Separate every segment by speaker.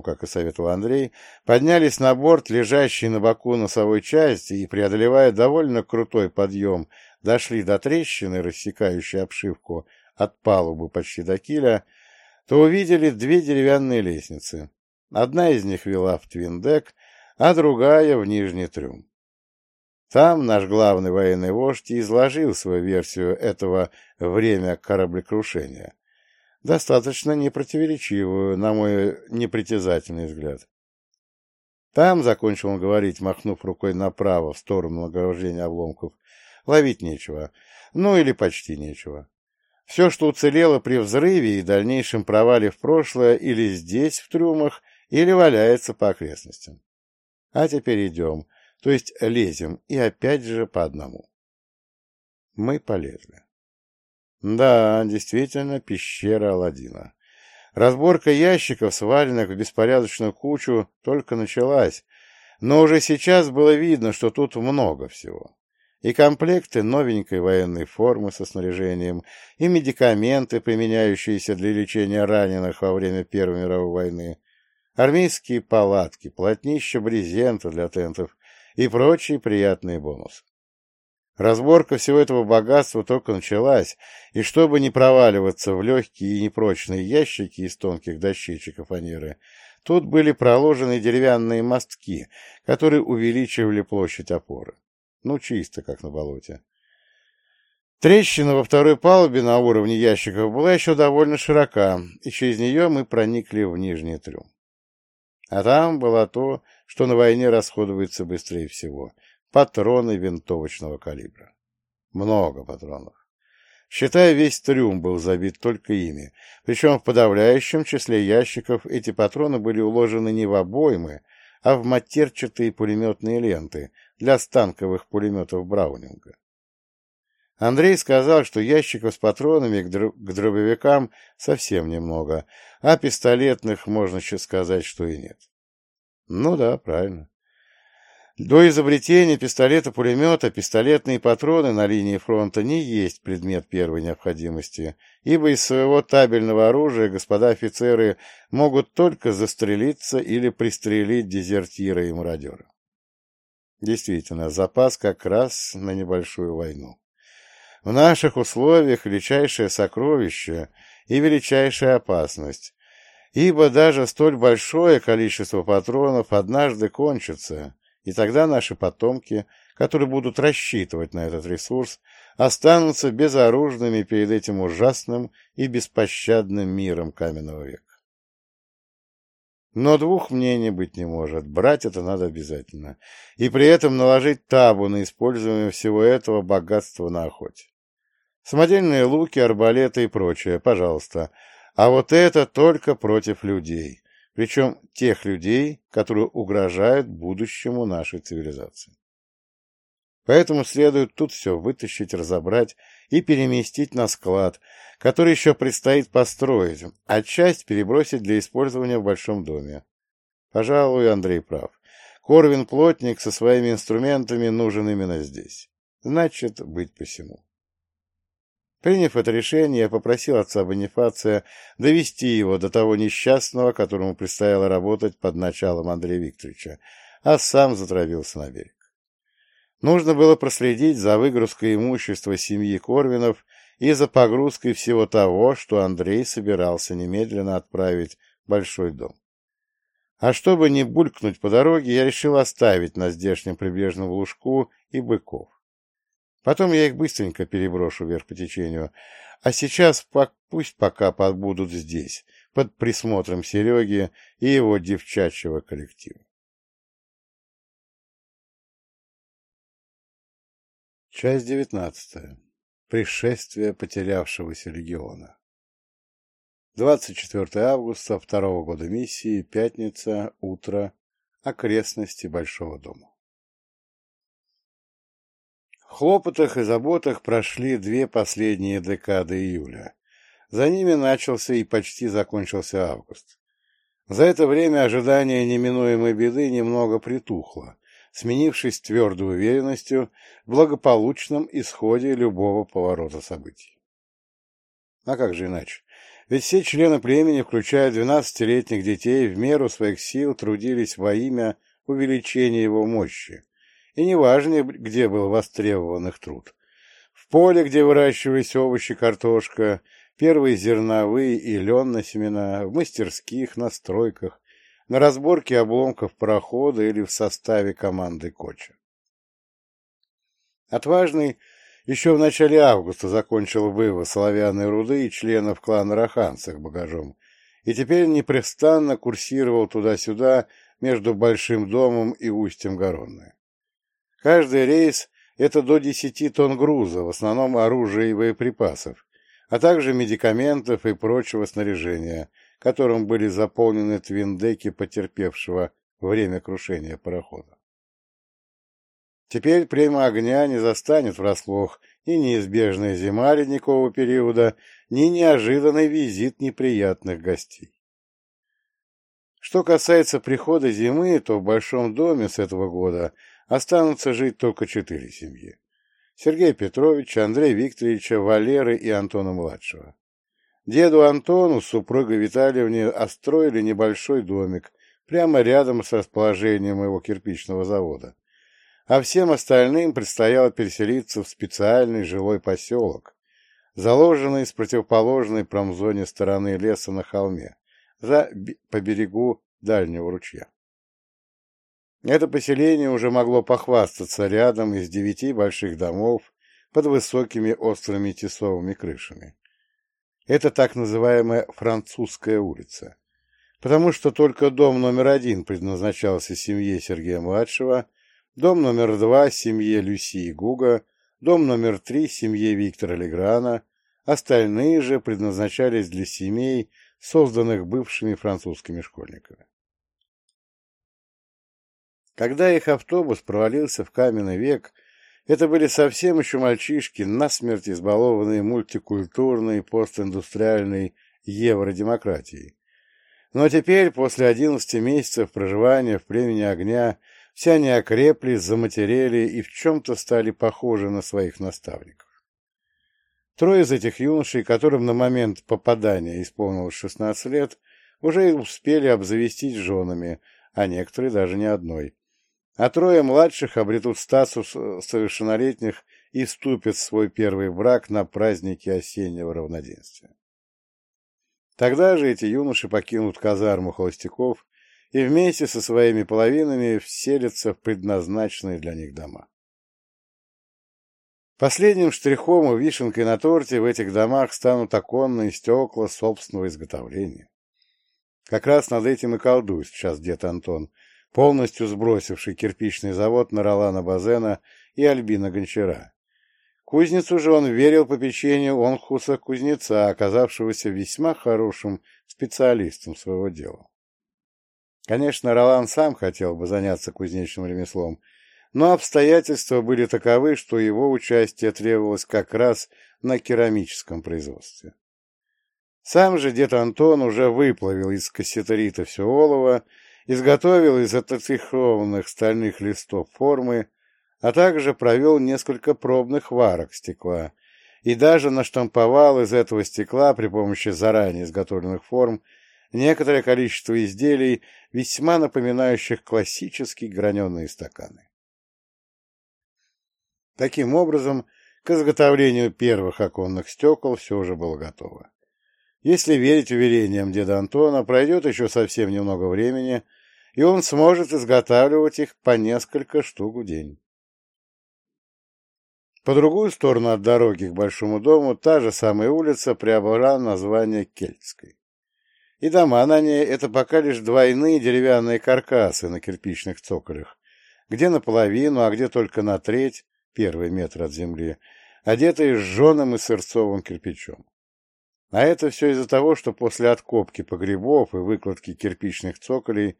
Speaker 1: как и советовал Андрей, поднялись на борт, лежащий на боку носовой части, и, преодолевая довольно крутой подъем, дошли до трещины, рассекающей обшивку от палубы почти до киля, то увидели две деревянные лестницы. Одна из них вела в твиндек, а другая — в нижний трюм. Там наш главный военный вождь изложил свою версию этого «время кораблекрушения», достаточно непротиворечивую, на мой непритязательный взгляд. Там, — закончил он говорить, махнув рукой направо, в сторону награждения обломков, — ловить нечего, ну или почти нечего. Все, что уцелело при взрыве и дальнейшем провале в прошлое, или здесь, в трюмах, или валяется по окрестностям. А теперь идем, то есть лезем, и опять же по одному. Мы полезли. Да, действительно, пещера Аладдина. Разборка ящиков, сваленных в беспорядочную кучу, только началась, но уже сейчас было видно, что тут много всего. И комплекты новенькой военной формы со снаряжением, и медикаменты, применяющиеся для лечения раненых во время Первой мировой войны, армейские палатки, полотнища брезента для тентов и прочие приятные бонусы. Разборка всего этого богатства только началась, и чтобы не проваливаться в легкие и непрочные ящики из тонких дощечек и фанеры, тут были проложены деревянные мостки, которые увеличивали площадь опоры. Ну, чисто, как на болоте. Трещина во второй палубе на уровне ящиков была еще довольно широка, и через нее мы проникли в нижний трюм. А там было то, что на войне расходуется быстрее всего — патроны винтовочного калибра. Много патронов. Считая, весь трюм был забит только ими, причем в подавляющем числе ящиков эти патроны были уложены не в обоймы, а в матерчатые пулеметные ленты для станковых пулеметов Браунинга. Андрей сказал, что ящиков с патронами к, др к дробовикам совсем немного, а пистолетных можно сказать, что и нет. Ну да, правильно. До изобретения пистолета-пулемета пистолетные патроны на линии фронта не есть предмет первой необходимости, ибо из своего табельного оружия господа офицеры могут только застрелиться или пристрелить дезертира и мародера. Действительно, запас как раз на небольшую войну. В наших условиях величайшее сокровище и величайшая опасность, ибо даже столь большое количество патронов однажды кончится, и тогда наши потомки, которые будут рассчитывать на этот ресурс, останутся безоружными перед этим ужасным и беспощадным миром каменного века. Но двух мнений быть не может, брать это надо обязательно, и при этом наложить табу на использование всего этого богатства на охоте. Самодельные луки, арбалеты и прочее, пожалуйста, а вот это только против людей, причем тех людей, которые угрожают будущему нашей цивилизации. Поэтому следует тут все вытащить, разобрать и переместить на склад, который еще предстоит построить, а часть перебросить для использования в большом доме. Пожалуй, Андрей прав. Корвин-плотник со своими инструментами нужен именно здесь. Значит, быть посему. Приняв это решение, я попросил отца Бонифация довести его до того несчастного, которому предстояло работать под началом Андрея Викторовича, а сам затравился на берег. Нужно было проследить за выгрузкой имущества семьи Корвинов и за погрузкой всего того, что Андрей собирался немедленно отправить в большой дом. А чтобы не булькнуть по дороге, я решил оставить на здешнем прибрежном лужку и быков. Потом я их быстренько переброшу вверх по течению. А сейчас пусть пока побудут здесь, под присмотром Сереги и его девчачьего коллектива. Часть девятнадцатая. Пришествие потерявшегося легиона. 24 августа второго года миссии, пятница, утро, окрестности Большого дома хлопотах и заботах прошли две последние декады июля. За ними начался и почти закончился август. За это время ожидание неминуемой беды немного притухло, сменившись твердой уверенностью в благополучном исходе любого поворота событий. А как же иначе? Ведь все члены племени, включая двенадцатилетних детей, в меру своих сил трудились во имя увеличения его мощи. И неважно, где был востребован их труд. В поле, где выращивались овощи, картошка, первые зерновые и лен на семена, в мастерских, на стройках, на разборке обломков парохода или в составе команды Коча. Отважный еще в начале августа закончил вывоз оловянной руды и членов клана Рахан с багажом, и теперь непрестанно курсировал туда-сюда между Большим домом и устьем Горонны. Каждый рейс — это до 10 тонн груза, в основном оружия и боеприпасов, а также медикаментов и прочего снаряжения, которым были заполнены твиндеки потерпевшего время крушения парохода. Теперь племя огня не застанет врасплох ни неизбежная зима ледникового периода, ни неожиданный визит неприятных гостей. Что касается прихода зимы, то в большом доме с этого года останутся жить только четыре семьи. Сергея Петровича, Андрея Викторовича, Валеры и Антона-младшего. Деду Антону с супругой Витальевне остроили небольшой домик прямо рядом с расположением его кирпичного завода, а всем остальным предстояло переселиться в специальный жилой поселок, заложенный с противоположной промзоне стороны леса на холме, за, по берегу дальнего ручья. Это поселение уже могло похвастаться рядом из девяти больших домов под высокими острыми тесовыми крышами. Это так называемая французская улица, потому что только дом номер один предназначался семье Сергея-младшего, дом номер два – семье Люси и Гуга, дом номер три – семье Виктора Леграна, остальные же предназначались для семей, созданных бывшими французскими школьниками. Когда их автобус провалился в каменный век, это были совсем еще мальчишки, насмерть избалованные мультикультурной постиндустриальной евродемократией. Но теперь, после одиннадцати месяцев проживания в племени огня, все они окрепли, заматерели и в чем-то стали похожи на своих наставников. Трое из этих юношей, которым на момент попадания исполнилось 16 лет, уже успели обзавестись женами, а некоторые даже не одной. А трое младших обретут статус совершеннолетних и вступят в свой первый брак на празднике осеннего равноденствия. Тогда же эти юноши покинут казарму холостяков и вместе со своими половинами вселятся в предназначенные для них дома. Последним штрихом и вишенкой на торте в этих домах станут оконные стекла собственного изготовления. Как раз над этим и колдует сейчас дед Антон, полностью сбросивший кирпичный завод на Ролана Базена и Альбина Гончара. Кузницу же он верил по печенью Онхуса-кузнеца, оказавшегося весьма хорошим специалистом своего дела. Конечно, Ролан сам хотел бы заняться кузнечным ремеслом, но обстоятельства были таковы, что его участие требовалось как раз на керамическом производстве. Сам же дед Антон уже выплавил из кассетерита все олово, изготовил из отоцифрованных стальных листов формы, а также провел несколько пробных варок стекла и даже наштамповал из этого стекла при помощи заранее изготовленных форм некоторое количество изделий, весьма напоминающих классические граненые стаканы. Таким образом, к изготовлению первых оконных стекол все уже было готово. Если верить уверениям деда Антона, пройдет еще совсем немного времени, и он сможет изготавливать их по несколько штук в день. По другую сторону от дороги к Большому дому та же самая улица приобрела название Кельтской и дома на ней — это пока лишь двойные деревянные каркасы на кирпичных цоколях, где наполовину, а где только на треть, первый метр от земли, одетые сжженным и сырцовым кирпичом. А это все из-за того, что после откопки погребов и выкладки кирпичных цоколей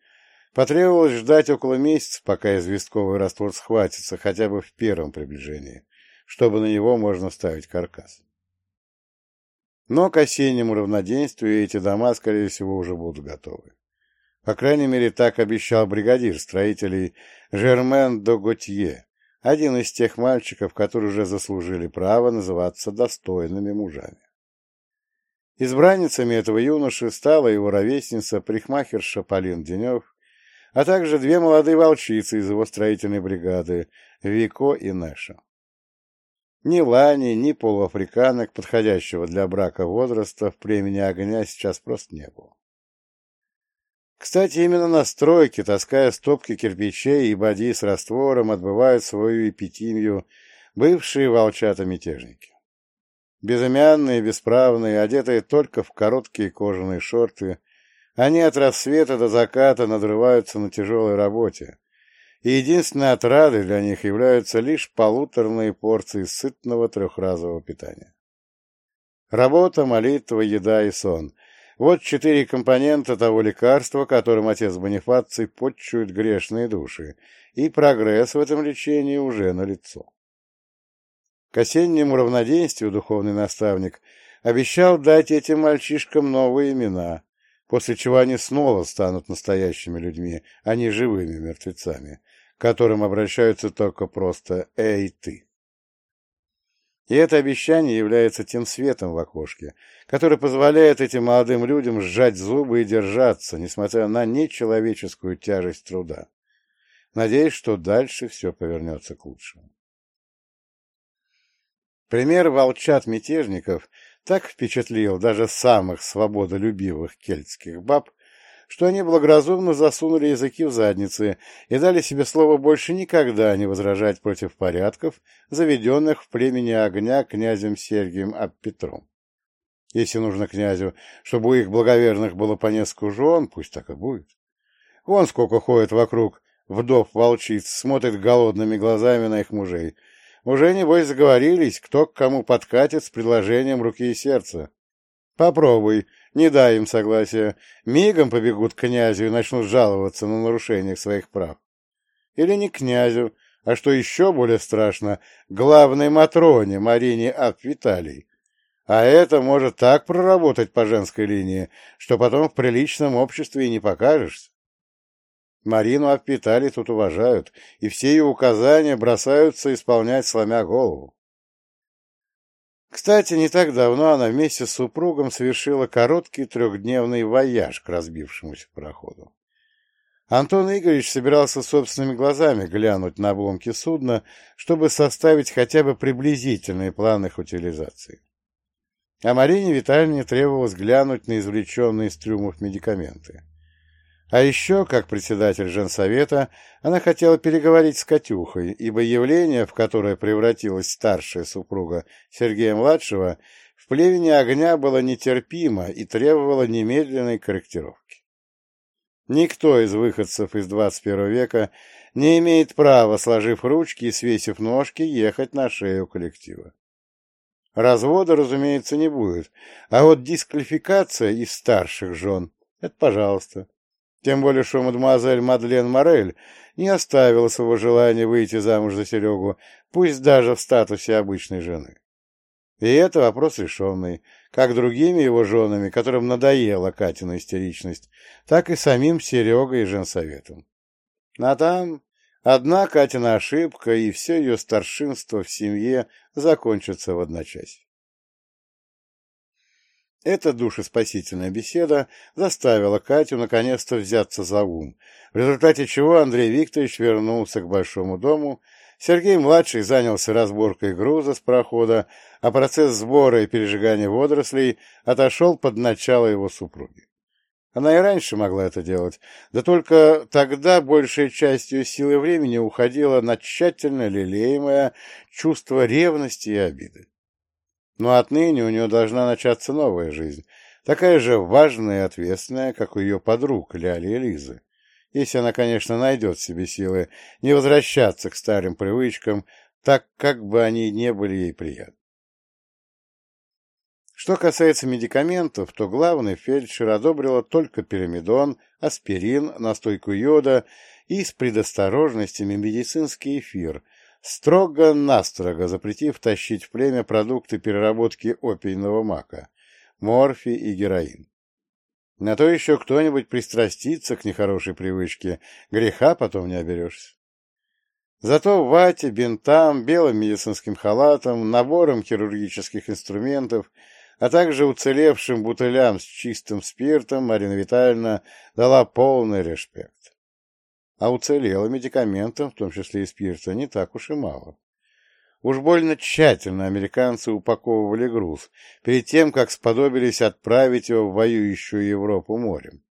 Speaker 1: потребовалось ждать около месяца, пока известковый раствор схватится хотя бы в первом приближении, чтобы на него можно ставить каркас. Но к осеннему равноденствию эти дома, скорее всего, уже будут готовы. По крайней мере, так обещал бригадир строителей Жермен Доготье, один из тех мальчиков, которые уже заслужили право называться достойными мужами. Избранницами этого юноши стала его ровесница, парикмахерша Полин Денев, а также две молодые волчицы из его строительной бригады — Вико и Нэша. Ни лани, ни полуафриканок, подходящего для брака возраста, в племени огня сейчас просто не было. Кстати, именно на стройке, таская стопки кирпичей и боди с раствором, отбывают свою эпитимию бывшие волчата-мятежники. Безымянные, бесправные, одетые только в короткие кожаные шорты, они от рассвета до заката надрываются на тяжелой работе, и единственной отрадой для них являются лишь полуторные порции сытного трехразового питания. Работа, молитва, еда и сон — вот четыре компонента того лекарства, которым отец Бонифаций подчует грешные души, и прогресс в этом лечении уже налицо. К осеннему равноденствию духовный наставник обещал дать этим мальчишкам новые имена, после чего они снова станут настоящими людьми, а не живыми мертвецами, к которым обращаются только просто «Эй, ты!». И это обещание является тем светом в окошке, который позволяет этим молодым людям сжать зубы и держаться, несмотря на нечеловеческую тяжесть труда. Надеюсь, что дальше все повернется к лучшему. Пример волчат-мятежников так впечатлил даже самых свободолюбивых кельтских баб, что они благоразумно засунули языки в задницы и дали себе слово больше никогда не возражать против порядков, заведенных в племени огня князем Сергием Аппетром. Если нужно князю, чтобы у их благоверных было по несколько жен, пусть так и будет. Вон сколько ходит вокруг вдов-волчиц, смотрит голодными глазами на их мужей. Уже, небось, заговорились, кто к кому подкатит с предложением руки и сердца. Попробуй, не дай им согласия, мигом побегут к князю и начнут жаловаться на нарушение своих прав. Или не князю, а что еще более страшно, главной Матроне Марине Ап Виталий. А это может так проработать по женской линии, что потом в приличном обществе и не покажешься. Марину Аппитали тут уважают, и все ее указания бросаются исполнять, сломя голову. Кстати, не так давно она вместе с супругом совершила короткий трехдневный вояж к разбившемуся пароходу. Антон Игоревич собирался собственными глазами глянуть на обломки судна, чтобы составить хотя бы приблизительные планы их утилизации. А Марине Витальевне требовалось глянуть на извлеченные из трюмов медикаменты. А еще, как председатель женсовета, она хотела переговорить с Катюхой, ибо явление, в которое превратилась старшая супруга Сергея-младшего, в племени огня было нетерпимо и требовало немедленной корректировки. Никто из выходцев из 21 века не имеет права, сложив ручки и свесив ножки, ехать на шею коллектива. Развода, разумеется, не будет, а вот дисквалификация из старших жен — это пожалуйста. Тем более, что мадемуазель Мадлен Морель не оставила своего желания выйти замуж за Серегу, пусть даже в статусе обычной жены. И это вопрос решенный, как другими его женами, которым надоела Катина истеричность, так и самим Серегой и женсоветом. А там одна Катина ошибка, и все ее старшинство в семье закончится в одночасье. Эта душеспасительная беседа заставила Катю наконец-то взяться за ум, в результате чего Андрей Викторович вернулся к большому дому, Сергей-младший занялся разборкой груза с прохода, а процесс сбора и пережигания водорослей отошел под начало его супруги. Она и раньше могла это делать, да только тогда большей частью силы времени уходила на тщательно лелеемое чувство ревности и обиды. Но отныне у нее должна начаться новая жизнь, такая же важная и ответственная, как у ее подруг Ляли и Лизы. Если она, конечно, найдет в себе силы не возвращаться к старым привычкам, так как бы они не были ей приятны. Что касается медикаментов, то главный фельдшер одобрила только пирамидон, аспирин, настойку йода и с предосторожностями медицинский эфир, строго-настрого запретив тащить в племя продукты переработки опийного мака, морфий и героин. На то еще кто-нибудь пристрастится к нехорошей привычке, греха потом не оберешься. Зато вате, бинтам, белым медицинским халатом, набором хирургических инструментов а также уцелевшим бутылям с чистым спиртом Марина Витальевна дала полный респект. А уцелело медикаментом, в том числе и спирта, не так уж и мало. Уж больно тщательно американцы упаковывали груз, перед тем, как сподобились отправить его в воюющую Европу морем.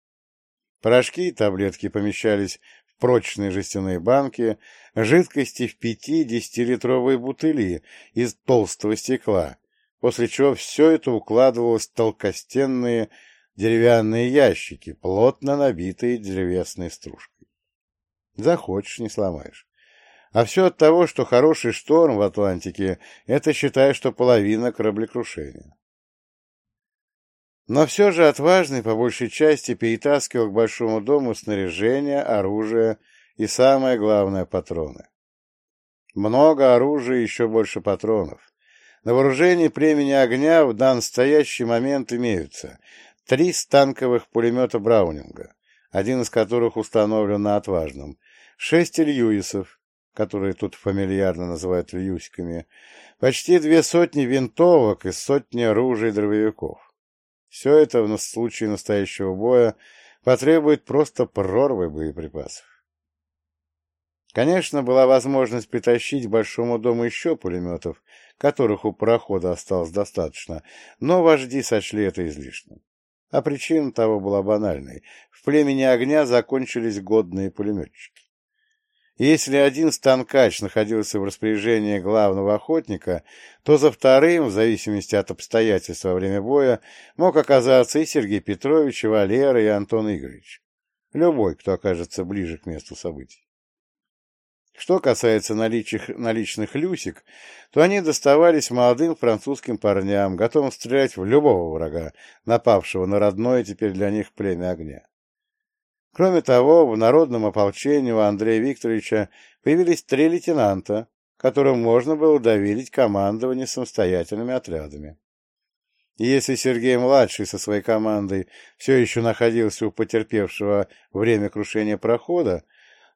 Speaker 1: Порошки и таблетки помещались в прочные жестяные банки, жидкости в пяти-десятилитровые бутыли из толстого стекла, после чего все это укладывалось в толкостенные деревянные ящики, плотно набитые древесной стружкой. Захочешь, не сломаешь. А все от того, что хороший шторм в Атлантике — это, считай, что половина кораблекрушения. Но все же отважный по большей части перетаскивал к большому дому снаряжение, оружие и, самое главное, патроны. Много оружия и еще больше патронов. На вооружении племени огня в дан настоящий момент имеются три станковых пулемета Браунинга, один из которых установлен на отважном, шесть Льюисов, которые тут фамильярно называют Льюсиками, почти две сотни винтовок и сотни оружия дробовиков. Все это в случае настоящего боя потребует просто прорвы боеприпасов. Конечно, была возможность притащить к Большому дому еще пулеметов, которых у парохода осталось достаточно, но вожди сочли это излишним. А причина того была банальной. В племени огня закончились годные пулеметчики. Если один станкач находился в распоряжении главного охотника, то за вторым, в зависимости от обстоятельств во время боя, мог оказаться и Сергей Петрович, и Валера, и Антон Игоревич. Любой, кто окажется ближе к месту событий. Что касается наличных, наличных люсик, то они доставались молодым французским парням, готовым стрелять в любого врага, напавшего на родное теперь для них племя огня. Кроме того, в народном ополчении у Андрея Викторовича появились три лейтенанта, которым можно было доверить командование самостоятельными отрядами. Если Сергей-младший со своей командой все еще находился у потерпевшего время крушения прохода,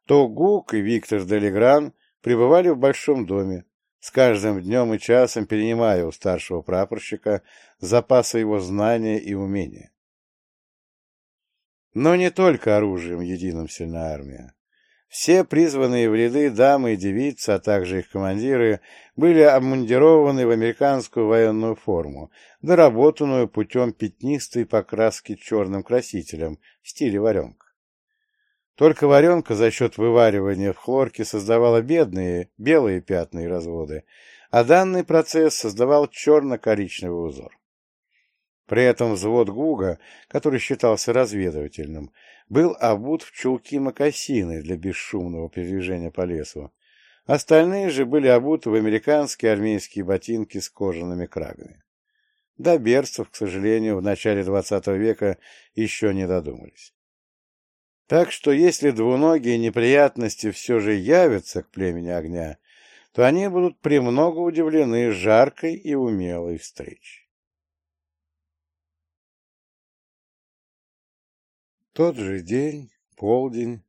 Speaker 1: то Гук и Виктор Делегран пребывали в большом доме, с каждым днем и часом перенимая у старшего прапорщика запасы его знания и умения. Но не только оружием единым сильна армия. Все призванные в ряды дамы и девицы, а также их командиры, были обмундированы в американскую военную форму, доработанную путем пятнистой покраски черным красителем в стиле варенка. Только варенка за счет вываривания в хлорке создавала бедные белые пятна и разводы, а данный процесс создавал черно-коричневый узор. При этом взвод Гуга, который считался разведывательным, был обут в чулки-мокасины для бесшумного передвижения по лесу. Остальные же были обуты в американские армейские ботинки с кожаными крагами. До берцев, к сожалению, в начале XX века еще не додумались. Так что если двуногие неприятности все же явятся к племени огня, то они будут премного удивлены жаркой и умелой встречей. Тот же день, полдень,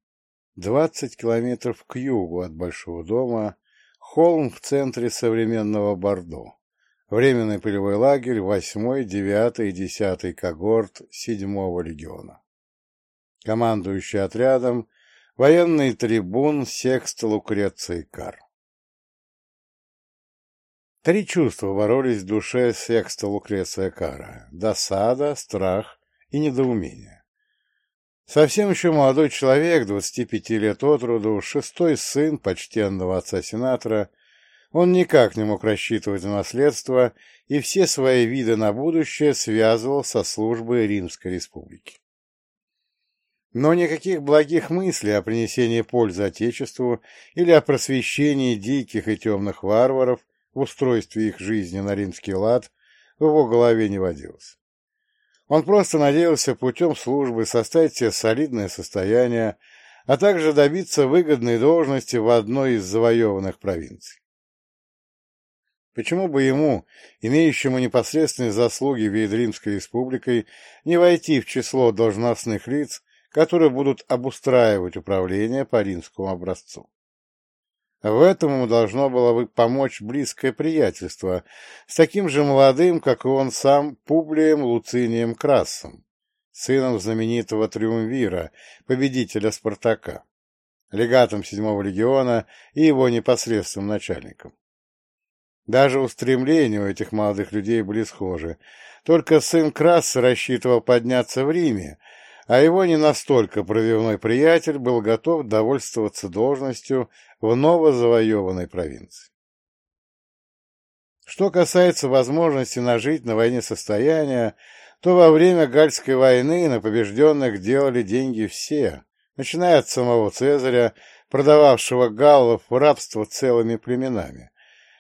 Speaker 1: двадцать километров к югу от Большого дома, холм в центре современного Бордо, временный полевой лагерь 8, 9 и 10 когорт 7 легиона. Командующий отрядом военный трибун Секста Лукреций Кар. Три чувства боролись в душе Секста Лукреция Кара — досада, страх и недоумение. Совсем еще молодой человек, 25 лет от роду, шестой сын почтенного отца-сенатора, он никак не мог рассчитывать на наследство и все свои виды на будущее связывал со службой Римской Республики. Но никаких благих мыслей о принесении пользы Отечеству или о просвещении диких и темных варваров в устройстве их жизни на римский лад в его голове не водилось. Он просто надеялся путем службы составить себе солидное состояние, а также добиться выгодной должности в одной из завоеванных провинций. Почему бы ему, имеющему непосредственные заслуги перед Римской республикой, не войти в число должностных лиц, которые будут обустраивать управление по римскому образцу? В этом ему должно было бы помочь близкое приятельство с таким же молодым, как и он сам, Публием Луцинием Красом, сыном знаменитого Триумвира, победителя Спартака, легатом седьмого легиона и его непосредственным начальником. Даже устремления у этих молодых людей были схожи, только сын Краса рассчитывал подняться в Риме, а его не настолько пробивной приятель был готов довольствоваться должностью в новозавоеванной провинции. Что касается возможности нажить на войне состояния, то во время Гальской войны на побежденных делали деньги все, начиная от самого Цезаря, продававшего галлов в рабство целыми племенами,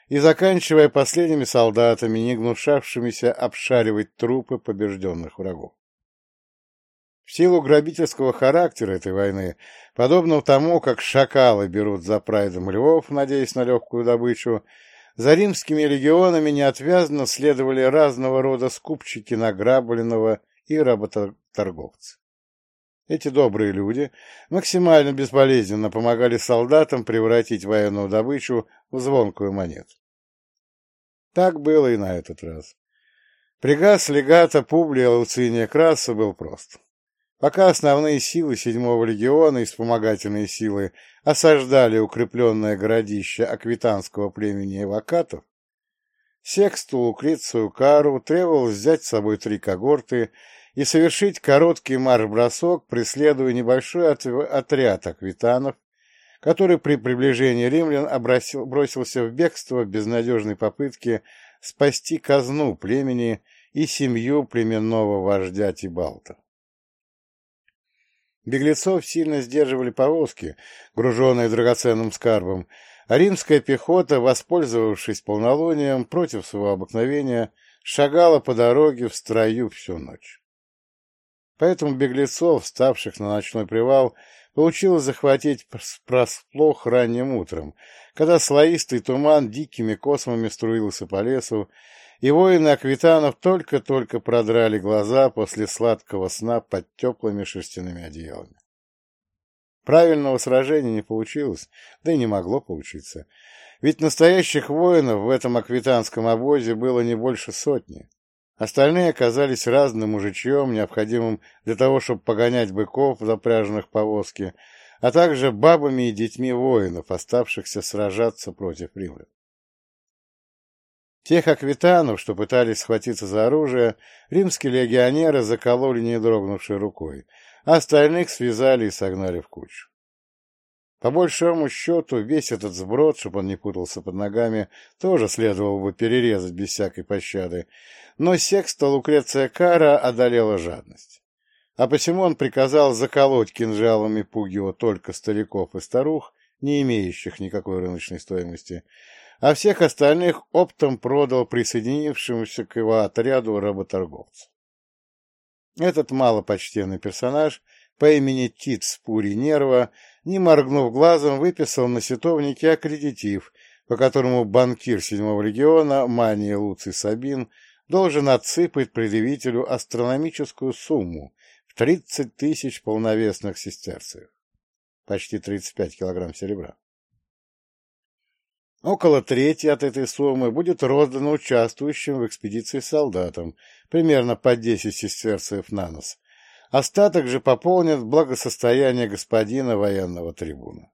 Speaker 1: и заканчивая последними солдатами, не гнушавшимися обшаривать трупы побежденных врагов. В силу грабительского характера этой войны, подобно тому, как шакалы берут за прайдом львов, надеясь на легкую добычу, за римскими легионами неотвязно следовали разного рода скупщики награбленного и работорговцы. Эти добрые люди максимально безболезненно помогали солдатам превратить военную добычу в звонкую монету. Так было и на этот раз. Приказ легата Публия Луциния Краса был прост. Пока основные силы седьмого легиона и вспомогательные силы осаждали укрепленное городище аквитанского племени эвакатов, Сексту Лукрецию Кару требовалось взять с собой три когорты и совершить короткий марш-бросок, преследуя небольшой отряд аквитанов, который при приближении римлян обросил, бросился в бегство в безнадежной попытке спасти казну племени и семью племенного вождя Тибалта. Беглецов сильно сдерживали повозки, груженные драгоценным скарбом, а римская пехота, воспользовавшись полнолунием против своего обыкновения, шагала по дороге в строю всю ночь. Поэтому беглецов, ставших на ночной привал, получилось захватить просплох ранним утром, когда слоистый туман дикими космами струился по лесу, и воины Аквитанов только-только продрали глаза после сладкого сна под теплыми шерстяными одеялами. Правильного сражения не получилось, да и не могло получиться, ведь настоящих воинов в этом аквитанском обозе было не больше сотни. Остальные оказались разным мужичьем, необходимым для того, чтобы погонять быков, запряженных повозки, а также бабами и детьми воинов, оставшихся сражаться против римлян. Тех аквитанов, что пытались схватиться за оружие, римские легионеры закололи не дрогнувшей рукой, а остальных связали и согнали в кучу. По большому счету, весь этот сброд, чтобы он не путался под ногами, тоже следовало бы перерезать без всякой пощады, но секста Лукреция Кара одолела жадность. А посему он приказал заколоть кинжалами Пугио только стариков и старух, не имеющих никакой рыночной стоимости, а всех остальных оптом продал присоединившемуся к его отряду работорговцу. Этот малопочтенный персонаж по имени Тит Спури Нерва, не моргнув глазом, выписал на сетовнике аккредитив, по которому банкир седьмого легиона Мания Луций Сабин должен отсыпать предъявителю астрономическую сумму в 30 тысяч полновесных сестерцев, почти 35 килограмм серебра. Около трети от этой суммы будет роздано участвующим в экспедиции солдатам, примерно по 10 сестерцев на нос. Остаток же пополнит благосостояние господина военного трибуна.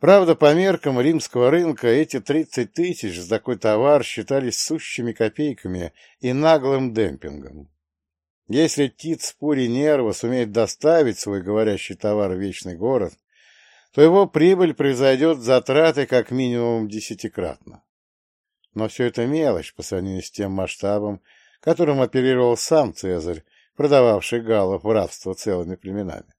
Speaker 1: Правда, по меркам римского рынка эти 30 тысяч за такой товар считались сущими копейками и наглым демпингом. Если Тит с нерва сумеет доставить свой говорящий товар в вечный город, то его прибыль превзойдет затраты как минимум десятикратно. Но все это мелочь по сравнению с тем масштабом, которым оперировал сам Цезарь, продававший галлов в рабство целыми племенами.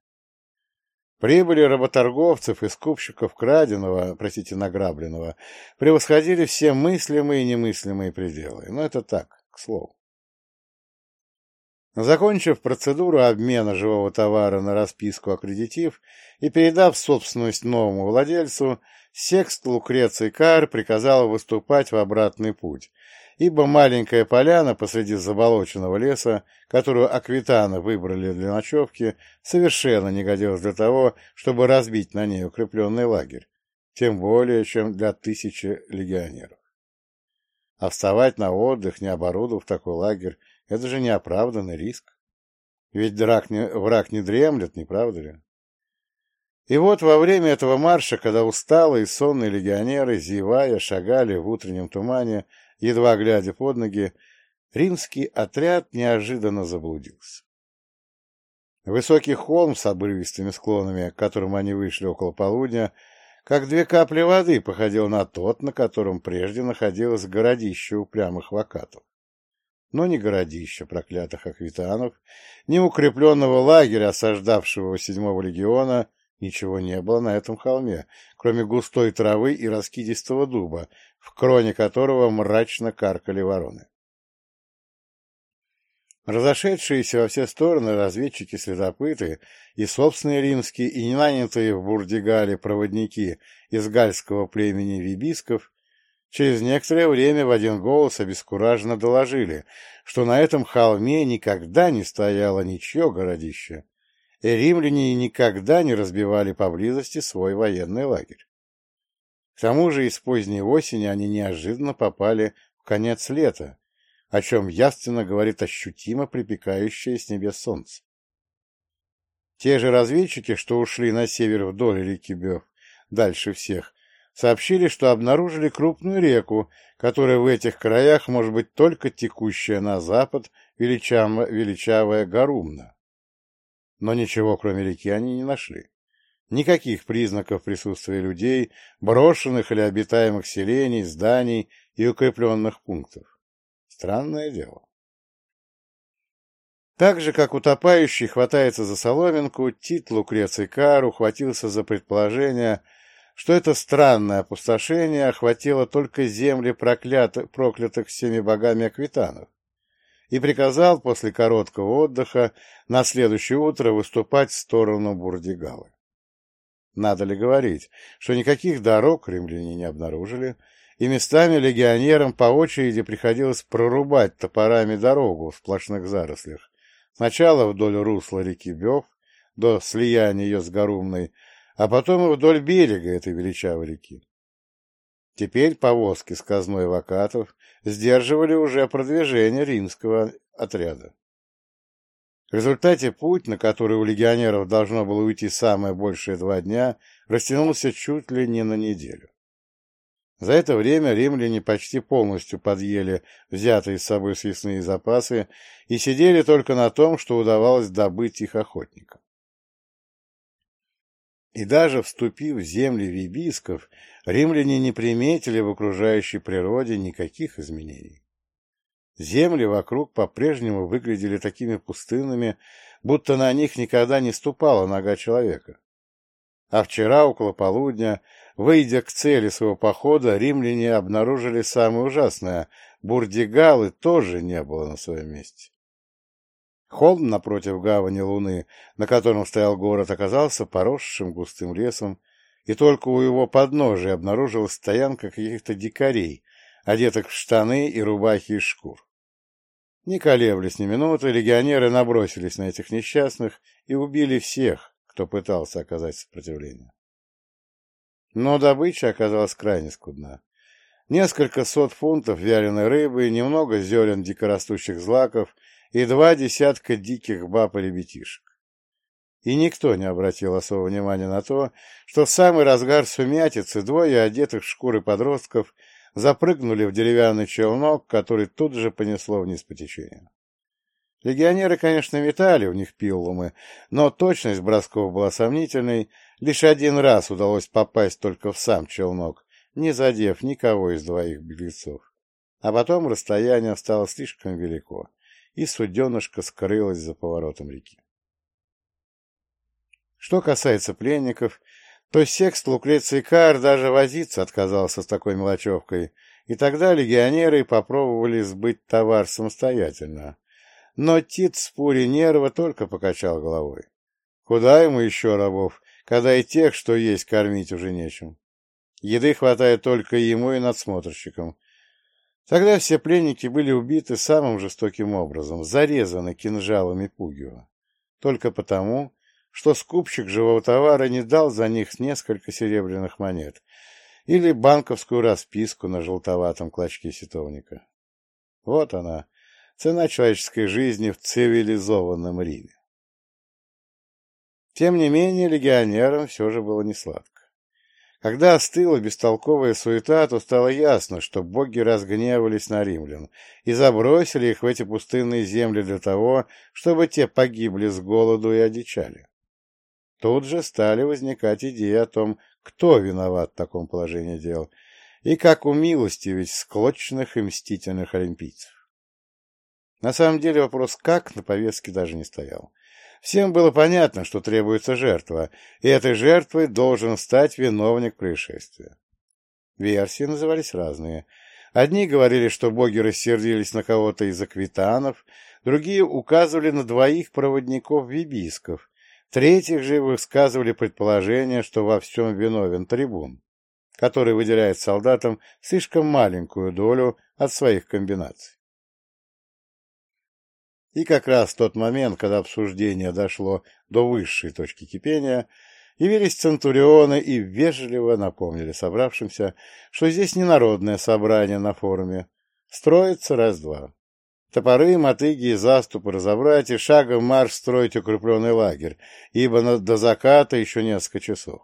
Speaker 1: Прибыли работорговцев и скупщиков краденого, простите, награбленного, превосходили все мыслимые и немыслимые пределы. Но это так, к слову. Закончив процедуру обмена живого товара на расписку аккредитив и передав собственность новому владельцу, секст Лукреций Кар приказал выступать в обратный путь, ибо маленькая поляна посреди заболоченного леса, которую аквитаны выбрали для ночевки, совершенно не годилась для того, чтобы разбить на ней укрепленный лагерь, тем более, чем для тысячи легионеров. А вставать на отдых, не оборудовав такой лагерь, это же неоправданный риск. Ведь враг не, враг не дремлет, не правда ли? И вот во время этого марша, когда усталые сонные легионеры, зевая, шагали в утреннем тумане, едва глядя под ноги, римский отряд неожиданно заблудился. Высокий холм с обрывистыми склонами, к которым они вышли около полудня, как две капли воды походил на тот, на котором прежде находилось городище упрямых вакатов. Но ни городища проклятых аквитанов, ни укрепленного лагеря, осаждавшего седьмого легиона, ничего не было на этом холме, кроме густой травы и раскидистого дуба, в кроне которого мрачно каркали вороны. Разошедшиеся во все стороны разведчики-следопыты и собственные римские, и ненанятые в Бурдигале проводники из гальского племени вибисков через некоторое время в один голос обескураженно доложили, что на этом холме никогда не стояло ничье городище, и римляне никогда не разбивали поблизости свой военный лагерь. К тому же из поздней осени они неожиданно попали в конец лета, о чем явственно говорит ощутимо припекающее с небес солнце. Те же разведчики, что ушли на север вдоль реки Бёв, дальше всех, сообщили, что обнаружили крупную реку, которая в этих краях может быть только текущая на запад величавая Гарумна. Но ничего, кроме реки, они не нашли. Никаких признаков присутствия людей, брошенных или обитаемых селений, зданий и укрепленных пунктов. Странное дело. Так же, как утопающий хватается за соломинку, Тит Лукреций Кар ухватился за предположение, что это странное опустошение охватило только земли проклятых, проклятых всеми богами аквитанов, и приказал после короткого отдыха на следующее утро выступать в сторону Бурдигалы. Надо ли говорить, что никаких дорог римляне не обнаружили, и местами легионерам по очереди приходилось прорубать топорами дорогу в сплошных зарослях. Сначала вдоль русла реки Бев, до слияния ее с Горумной, а потом и вдоль берега этой величавой реки. Теперь повозки с казной вакатов сдерживали уже продвижение римского отряда. В результате путь, на который у легионеров должно было уйти самое большее два дня, растянулся чуть ли не на неделю. За это время римляне почти полностью подъели взятые с собой съестные запасы и сидели только на том, что удавалось добыть их охотникам. И даже вступив в земли вибисков, римляне не приметили в окружающей природе никаких изменений. Земли вокруг по-прежнему выглядели такими пустынными, будто на них никогда не ступала нога человека. А вчера, около полудня, Выйдя к цели своего похода, римляне обнаружили самое ужасное — бурдигалы тоже не было на своем месте. Холм напротив гавани Луны, на котором стоял город, оказался поросшим густым лесом, и только у его подножия обнаружилась стоянка каких-то дикарей, одетых в штаны и рубахи из шкур. Не колеблясь ни минуты, легионеры набросились на этих несчастных и убили всех, кто пытался оказать сопротивление. Но добыча оказалась крайне скудна. Несколько сот фунтов вяленой рыбы, немного зерен дикорастущих злаков и два десятка диких баб и ребятишек. И никто не обратил особого внимания на то, что в самый разгар сумятицы двое одетых в шкуры подростков запрыгнули в деревянный челнок, который тут же понесло вниз по течению. Легионеры, конечно, метали в них пиллумы, но точность бросков была сомнительной, лишь один раз удалось попасть только в сам челнок, не задев никого из двоих беглецов. А потом расстояние стало слишком велико, и суденышко скрылось за поворотом реки. Что касается пленников, то секст Лукреций Кар даже возиться отказался с такой мелочевкой, и тогда легионеры попробовали сбыть товар самостоятельно, но Тит с пури нерва только покачал головой. Куда ему еще рабов, когда и тех, что есть, кормить уже нечем? Еды хватает только ему и надсмотрщикам. Тогда все пленники были убиты самым жестоким образом, зарезаны кинжалами Пугио. Только потому, что скупщик живого товара не дал за них несколько серебряных монет, или банковскую расписку на желтоватом клочке ситовника. Вот она, цена человеческой жизни в цивилизованном Риме. Тем не менее, легионерам все же было несладко. Когда остыла бестолковая суета, то стало ясно, что боги разгневались на римлян и забросили их в эти пустынные земли для того, чтобы те погибли с голоду и одичали. Тут же стали возникать идеи о том, кто виноват в таком положении дел, и как умилостивить склочных и мстительных олимпийцев. На самом деле вопрос «как» на повестке даже не стоял. Всем было понятно, что требуется жертва, и этой жертвой должен стать виновник происшествия. Версии назывались разные. Одни говорили, что боги рассердились на кого-то из аквитанов, другие указывали на двоих проводников-вибисков, третьих же высказывали предположение, что во всем виновен трибун, который выделяет солдатам слишком маленькую долю от своих комбинаций. И как раз в тот момент, когда обсуждение дошло до высшей точки кипения, явились центурионы и вежливо напомнили собравшимся, что здесь не народное собрание на форуме, строится раз-два. Топоры, мотыги и заступы разобрать и шагом марш строить укрепленный лагерь, ибо до заката еще несколько часов.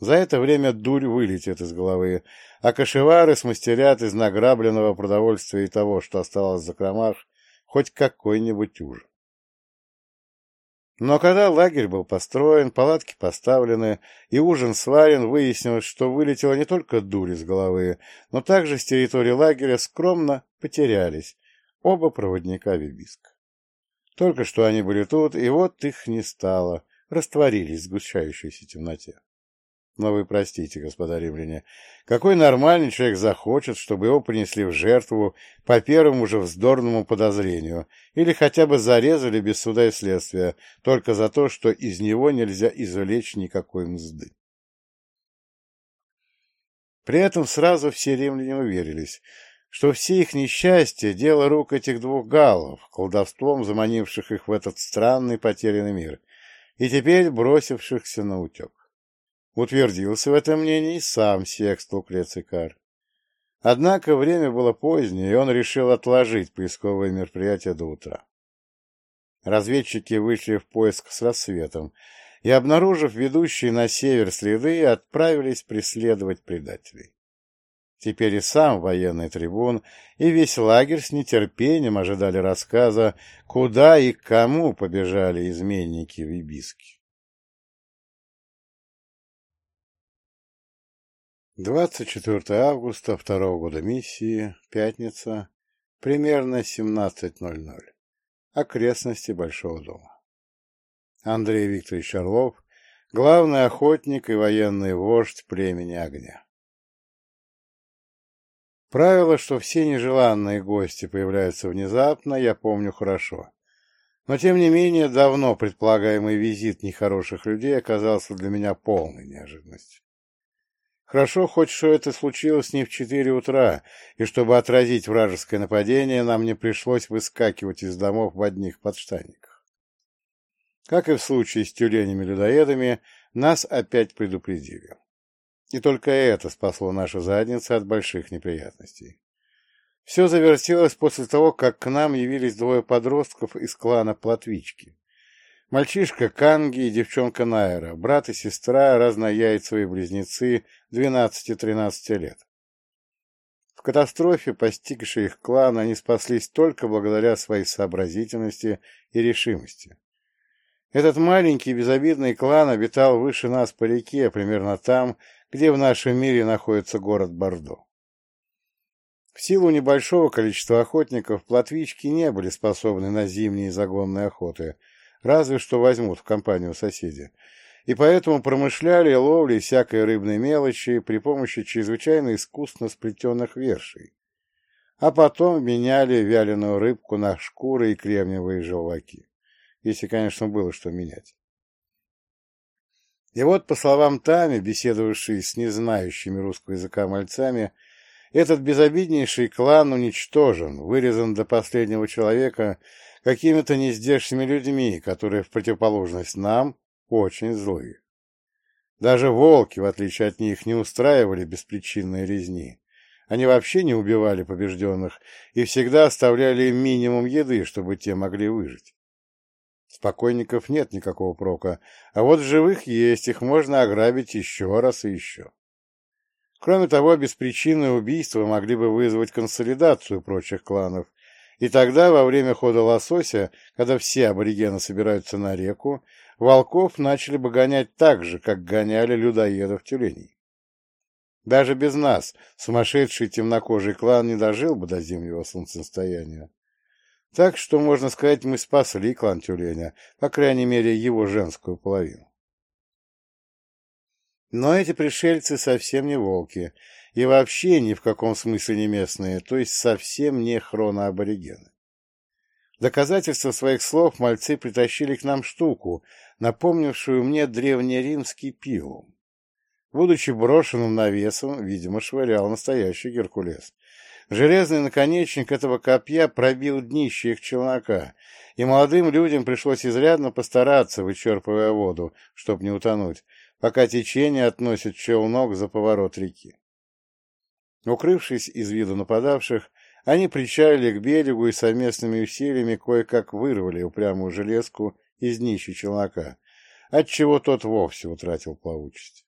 Speaker 1: За это время дурь вылетит из головы, а кошевары смастерят из награбленного продовольствия и того, что осталось в закромах, хоть какой-нибудь ужин. Но когда лагерь был построен, палатки поставлены и ужин сварен, выяснилось, что вылетела не только дурь из головы, но также с территории лагеря скромно потерялись оба проводника Вибиска. Только что они были тут, и вот их не стало, растворились в сгущающейся темноте. Но вы простите, господа римляне, какой нормальный человек захочет, чтобы его принесли в жертву по первому же вздорному подозрению или хотя бы зарезали без суда и следствия только за то, что из него нельзя извлечь никакой мзды? При этом сразу все римляне уверились, что все их несчастья — дело рук этих двух галлов, колдовством заманивших их в этот странный потерянный мир, и теперь бросившихся на утек. Утвердился в этом мнении сам Секст Луклеций Кар. Однако время было позднее, и он решил отложить поисковое мероприятие до утра. Разведчики вышли в поиск с рассветом и, обнаружив ведущие на север следы, отправились преследовать предателей. Теперь и сам военный трибун, и весь лагерь с нетерпением ожидали рассказа, куда и кому побежали изменники в Ибиске. 24 августа второго года миссии, пятница, примерно 17.00. Окрестности Большого дома. Андрей Викторович Орлов, главный охотник и военный вождь племени огня. Правило, что все нежеланные гости появляются внезапно, я помню хорошо. Но, тем не менее, давно предполагаемый визит нехороших людей оказался для меня полной неожиданностью. Хорошо хоть, что это случилось не в четыре утра, и чтобы отразить вражеское нападение, нам не пришлось выскакивать из домов в одних подштанниках. Как и в случае с тюленями-людоедами, нас опять предупредили. И только это спасло наши задницы от больших неприятностей. Все завертелось после того, как к нам явились двое подростков из клана Платвички. Мальчишка Канги и девчонка Найра, брат и сестра, разнояйцевые близнецы 12-13 лет. В катастрофе, постигшей их клан, они спаслись только благодаря своей сообразительности и решимости. Этот маленький безобидный клан обитал выше нас по реке, примерно там, где в нашем мире находится город Бордо. В силу небольшого количества охотников платвички не были способны на зимние загонные охоты – разве что возьмут в компанию соседи, и поэтому промышляли ловлей всякой рыбной мелочи при помощи чрезвычайно искусно сплетенных вершей, а потом меняли вяленую рыбку на шкуры и кремниевые желваки, если, конечно, было что менять. И вот, по словам Тами, беседовавшей с незнающими русского языка мальцами, этот безобиднейший клан уничтожен, вырезан до последнего человека какими-то нездешними людьми, которые в противоположность нам очень злые. Даже волки, в отличие от них, не устраивали беспричинной резни. Они вообще не убивали побежденных и всегда оставляли им минимум еды, чтобы те могли выжить. Спокойников нет никакого прока, а вот живых есть, их можно ограбить еще раз и еще. Кроме того, беспричинные убийства могли бы вызвать консолидацию прочих кланов, и тогда, во время хода лосося, когда все аборигены собираются на реку, волков начали бы гонять так же, как гоняли людоедов тюленей. Даже без нас сумасшедший темнокожий клан не дожил бы до зимнего солнцестояния. Так что, можно сказать, мы спасли клан тюленя, по крайней мере, его женскую половину. Но эти пришельцы совсем не волки, и вообще ни в каком смысле не местные, то есть совсем не хроноаборигены. Доказательство своих слов мальцы притащили к нам штуку, напомнившую мне древнеримский пилум. Будучи брошенным навесом, видимо, швырял настоящий Геркулес. Железный наконечник этого копья пробил днище их челнока, и молодым людям пришлось изрядно постараться, вычерпывая воду, чтобы не утонуть, пока течение относит челнок за поворот реки. Укрывшись из виду нападавших, они причалили к берегу и совместными усилиями кое-как вырвали упрямую железку из днища челнока, отчего тот вовсе утратил плавучесть.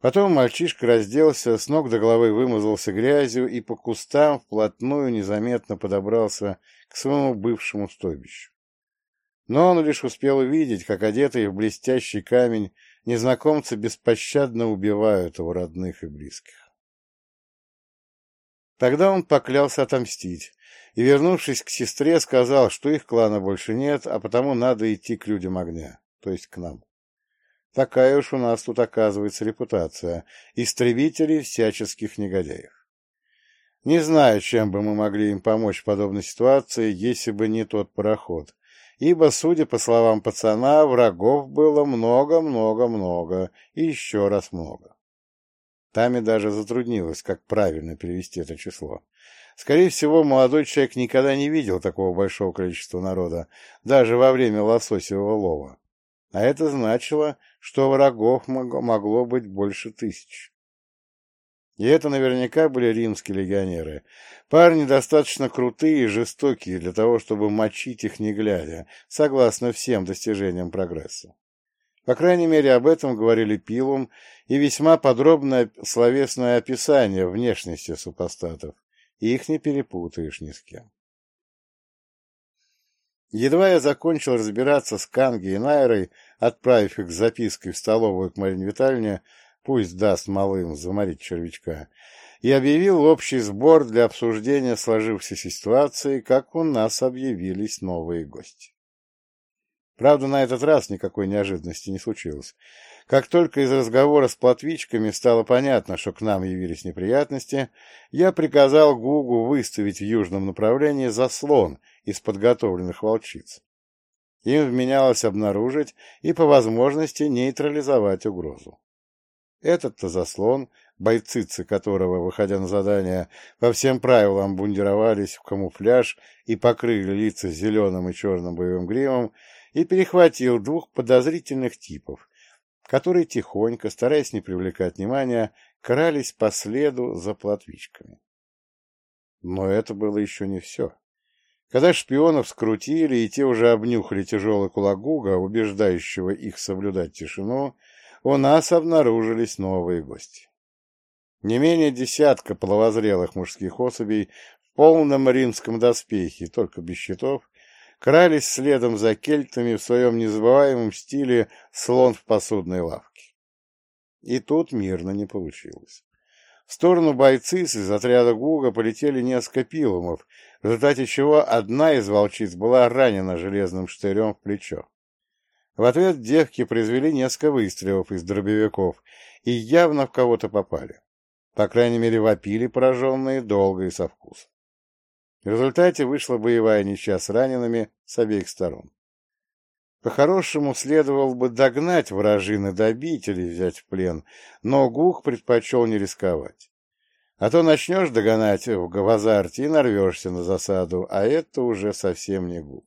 Speaker 1: Потом мальчишка разделся, с ног до головы вымазался грязью и по кустам вплотную незаметно подобрался к своему бывшему стойбищу. Но он лишь успел увидеть, как одетые в блестящий камень незнакомцы беспощадно убивают его родных и близких. Тогда он поклялся отомстить, и, вернувшись к сестре, сказал, что их клана больше нет, а потому надо идти к людям огня, то есть к нам. Такая уж у нас тут оказывается репутация истребителей всяческих негодяев. Не знаю, чем бы мы могли им помочь в подобной ситуации, если бы не тот пароход, ибо, судя по словам пацана, врагов было много-много-много и еще раз много. Тами даже затруднилось, как правильно перевести это число. Скорее всего, молодой человек никогда не видел такого большого количества народа, даже во время лососевого лова. А это значило, что врагов могло быть больше тысяч. И это наверняка были римские легионеры. Парни достаточно крутые и жестокие для того, чтобы мочить их не глядя, согласно всем достижениям прогресса. По крайней мере, об этом говорили Пилум и весьма подробное словесное описание внешности супостатов. Их не перепутаешь ни с кем. Едва я закончил разбираться с Канги и Найрой, отправив их с запиской в столовую к Марине Витальевне, пусть даст малым заморить червячка, и объявил общий сбор для обсуждения сложившейся ситуации, как у нас объявились новые гости. Правда, на этот раз никакой неожиданности не случилось. Как только из разговора с платвичками стало понятно, что к нам явились неприятности, я приказал Гугу выставить в южном направлении заслон из подготовленных волчиц. Им вменялось обнаружить и по возможности нейтрализовать угрозу. Этот-то заслон, бойцы которого, выходя на задание, по всем правилам бундировались в камуфляж и покрыли лица зеленым и черным боевым гримом, и перехватил двух подозрительных типов, которые тихонько, стараясь не привлекать внимания, крались по следу за платвичками. Но это было еще не все. Когда шпионов скрутили, и те уже обнюхали тяжелый кулак Гуга, убеждающего их соблюдать тишину, у нас обнаружились новые гости. Не менее десятка половозрелых мужских особей в полном римском доспехе, только без щитов, крались следом за кельтами в своем незабываемом стиле слон в посудной лавке. И тут мирно не получилось. В сторону бойцы из отряда Гуга полетели несколько пилумов, в результате чего одна из волчиц была ранена железным штырем в плечо. В ответ девки произвели несколько выстрелов из дробовиков и явно в кого-то попали. По крайней мере, вопили пораженные долго и со вкусом. В результате вышла боевая ничья с ранеными с обеих сторон. По-хорошему, следовало бы догнать вражины, добить или взять в плен, но Гух предпочел не рисковать. А то начнешь догонать в азарте и нарвешься на засаду, а это уже совсем не гуд.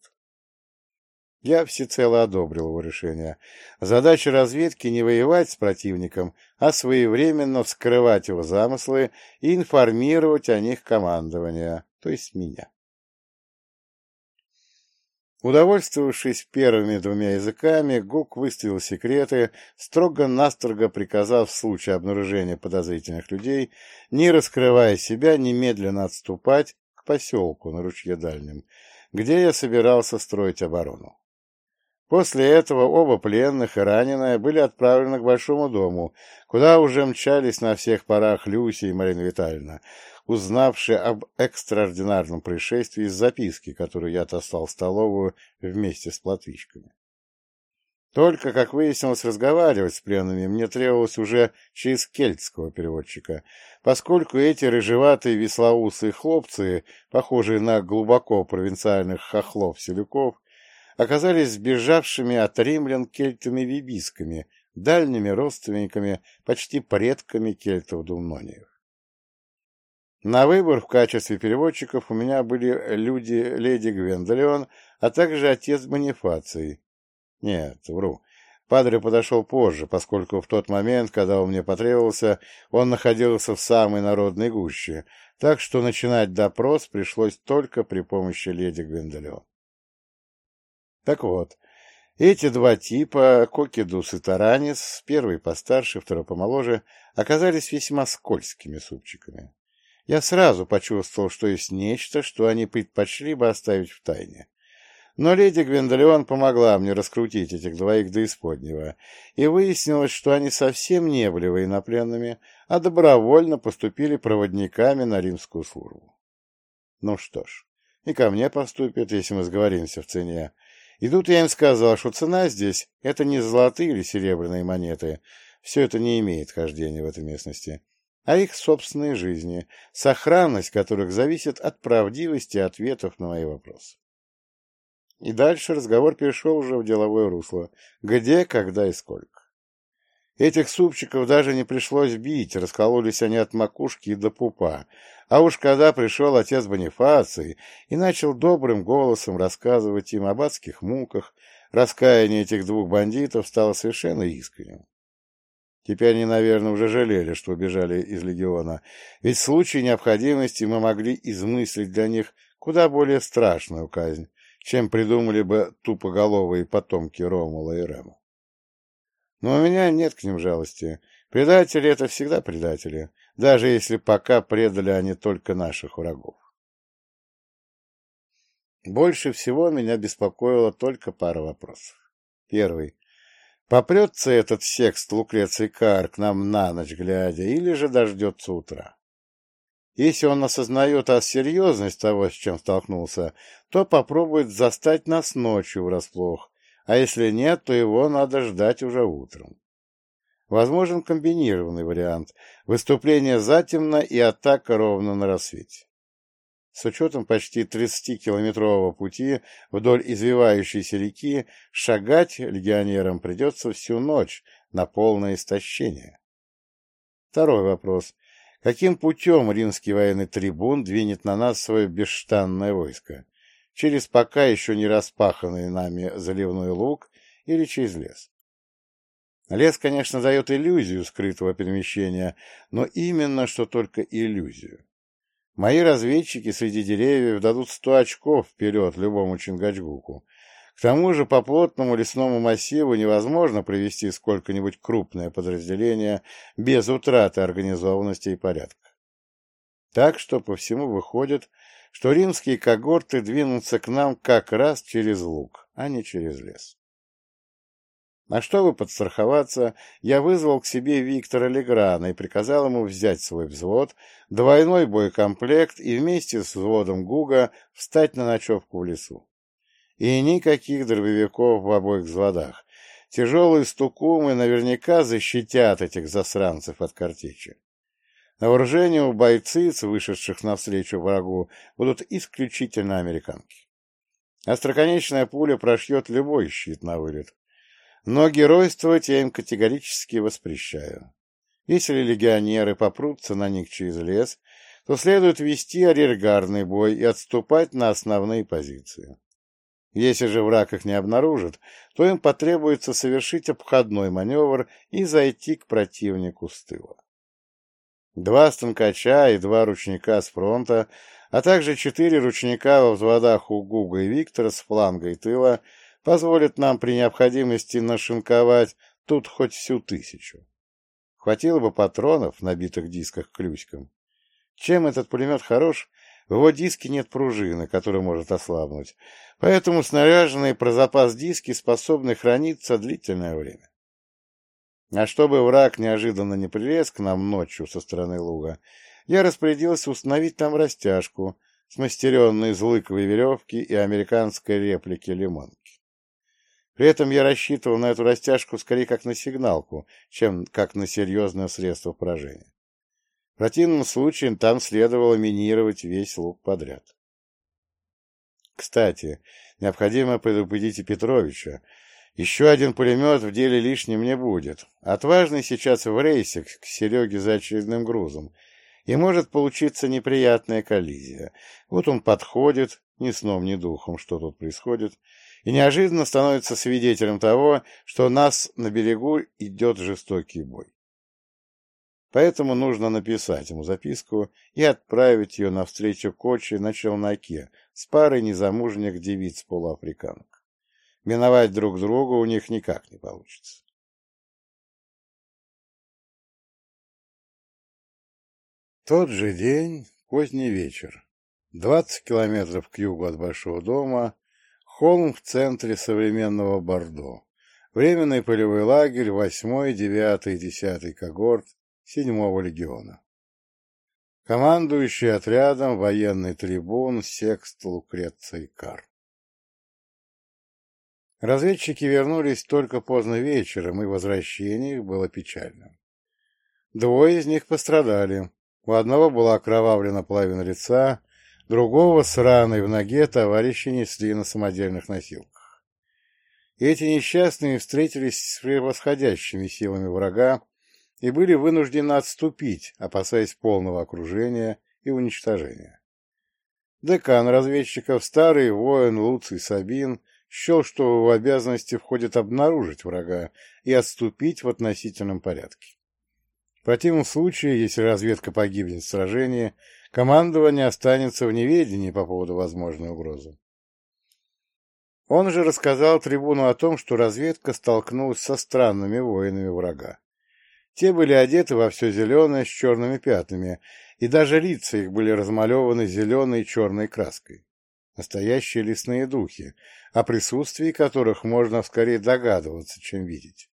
Speaker 1: Я всецело одобрил его решение. Задача разведки не воевать с противником, а своевременно вскрывать его замыслы и информировать о них командование, то есть меня. Удовольствовавшись первыми двумя языками, Гук выставил секреты, строго-настрого приказав в случае обнаружения подозрительных людей, не раскрывая себя, немедленно отступать к поселку на ручье Дальнем, где я собирался строить оборону. После этого оба пленных и раненые были отправлены к Большому дому, куда уже мчались на всех парах Люси и Марина Витальевна, узнавшие об экстраординарном происшествии из записки, которую я отослал в столовую вместе с платвичками. Только, как выяснилось, разговаривать с пленными мне требовалось уже через кельтского переводчика, поскольку эти рыжеватые веслоусые хлопцы, похожие на глубоко провинциальных хохлов-селюков, оказались сбежавшими от римлян кельтами-вибисками, дальними родственниками, почти предками кельтов-думнониев. На выбор в качестве переводчиков у меня были люди леди Гвендолеон, а также отец Бонифаций. Нет, вру. Падре подошел позже, поскольку в тот момент, когда он мне потребовался, он находился в самой народной гуще, так что начинать допрос пришлось только при помощи леди Гвендолеон. Так вот, эти два типа, Кокидус и Таранис, первый постарше, второй помоложе, оказались весьма скользкими супчиками. Я сразу почувствовал, что есть нечто, что они предпочли бы оставить в тайне. Но леди Гвендолеон помогла мне раскрутить этих двоих до исподнего, и выяснилось, что они совсем не были военнопленными, а добровольно поступили проводниками на римскую службу. Ну что ж, и ко мне поступят, если мы сговоримся в цене, и тут я им сказал, что цена здесь — это не золотые или серебряные монеты, все это не имеет хождения в этой местности, а их собственные жизни, сохранность которых зависит от правдивости ответов на мои вопросы. И дальше разговор перешел уже в деловое русло. Где, когда и сколько. Этих супчиков даже не пришлось бить, раскололись они от макушки и до пупа. А уж когда пришел отец Бонифаций и начал добрым голосом рассказывать им об адских муках, раскаяние этих двух бандитов стало совершенно искренним. Теперь они, наверное, уже жалели, что убежали из легиона, ведь в случае необходимости мы могли измыслить для них куда более страшную казнь, чем придумали бы тупоголовые потомки Ромула и Рема. Но у меня нет к ним жалости. Предатели — это всегда предатели, даже если пока предали они только наших врагов. Больше всего меня беспокоила только пара вопросов. Первый. Попрется этот секст Лукреций Кар к нам на ночь глядя, или же дождется утра? Если он осознает о серьезность того, с чем столкнулся, то попробует застать нас ночью врасплох, а если нет, то его надо ждать уже утром. Возможен комбинированный вариант – выступление затемно и атака ровно на рассвете. С учетом почти 30-километрового пути вдоль извивающейся реки шагать легионерам придется всю ночь на полное истощение. Второй вопрос. Каким путем римский военный трибун двинет на нас свое бесштанное войско? через пока еще не распаханный нами заливной луг или через лес. Лес, конечно, дает иллюзию скрытого перемещения, но именно что только иллюзию. Мои разведчики среди деревьев дадут сто очков вперед любому Чингачгуку. К тому же по плотному лесному массиву невозможно привести сколько-нибудь крупное подразделение без утраты организованности и порядка. Так что по всему выходит, что римские когорты двинутся к нам как раз через луг, а не через лес. На чтобы подстраховаться, я вызвал к себе Виктора Леграна и приказал ему взять свой взвод, двойной боекомплект и вместе с взводом Гуга встать на ночевку в лесу. И никаких дробовиков в обоих взводах. Тяжелые стукумы наверняка защитят этих засранцев от картечи. На вооружении у бойцы, вышедших навстречу врагу, будут исключительно американки. Остроконечная пуля прошьет любой щит на вылет. Но геройствовать я им категорически воспрещаю. Если легионеры попрутся на них через лес, то следует вести арьергарный бой и отступать на основные позиции. Если же враг их не обнаружит, то им потребуется совершить обходной маневр и зайти к противнику с тыла. Два станкача и два ручника с фронта, а также четыре ручника во взводах у Гуга и Виктора с фланга и тыла позволят нам при необходимости нашинковать тут хоть всю тысячу. Хватило бы патронов, набитых дисках ключком. Чем этот пулемет хорош? В его диске нет пружины, которая может ослабнуть, поэтому снаряженные про запас диски способны храниться длительное время. А чтобы враг неожиданно не прилез к нам ночью со стороны луга, я распорядился установить там растяжку, смастеренную из лыковой веревки и американской реплики лимонки. При этом я рассчитывал на эту растяжку скорее как на сигналку, чем как на серьезное средство поражения. В противном случае там следовало минировать весь луг подряд. Кстати, необходимо предупредить Петровича, еще один пулемет в деле лишним не будет. Отважный сейчас в рейсе к Сереге за очередным грузом, и может получиться неприятная коллизия. Вот он подходит, ни сном, ни духом, что тут происходит, и неожиданно становится свидетелем того, что у нас на берегу идет жестокий бой. Поэтому нужно написать ему записку и отправить ее навстречу Кочи на челноке с парой незамужних девиц-полуафриканок. Миновать друг друга у них никак не получится. Тот же день, поздний вечер. Двадцать километров к югу от Большого дома, холм в центре современного Бордо. Временный полевой лагерь 8, 9 и 10 когорт 7 легиона. Командующий отрядом военный трибун Секст Лукреций Кар. Разведчики вернулись только поздно вечером, и возвращение их было печальным. Двое из них пострадали. У одного была окровавлена половина лица, другого с раной в ноге товарищи несли на самодельных носилках. Эти несчастные встретились с превосходящими силами врага и были вынуждены отступить, опасаясь полного окружения и уничтожения. Декан разведчиков, старый воин Луций Сабин, счел, что в обязанности входит обнаружить врага и отступить в относительном порядке. В противном случае, если разведка погибнет в сражении, командование останется в неведении по поводу возможной угрозы. Он же рассказал трибуну о том, что разведка столкнулась со странными воинами врага. Те были одеты во все зеленое с черными пятнами, и даже лица их были размалеваны зеленой и черной краской настоящие лесные духи, о присутствии которых можно скорее догадываться, чем видеть.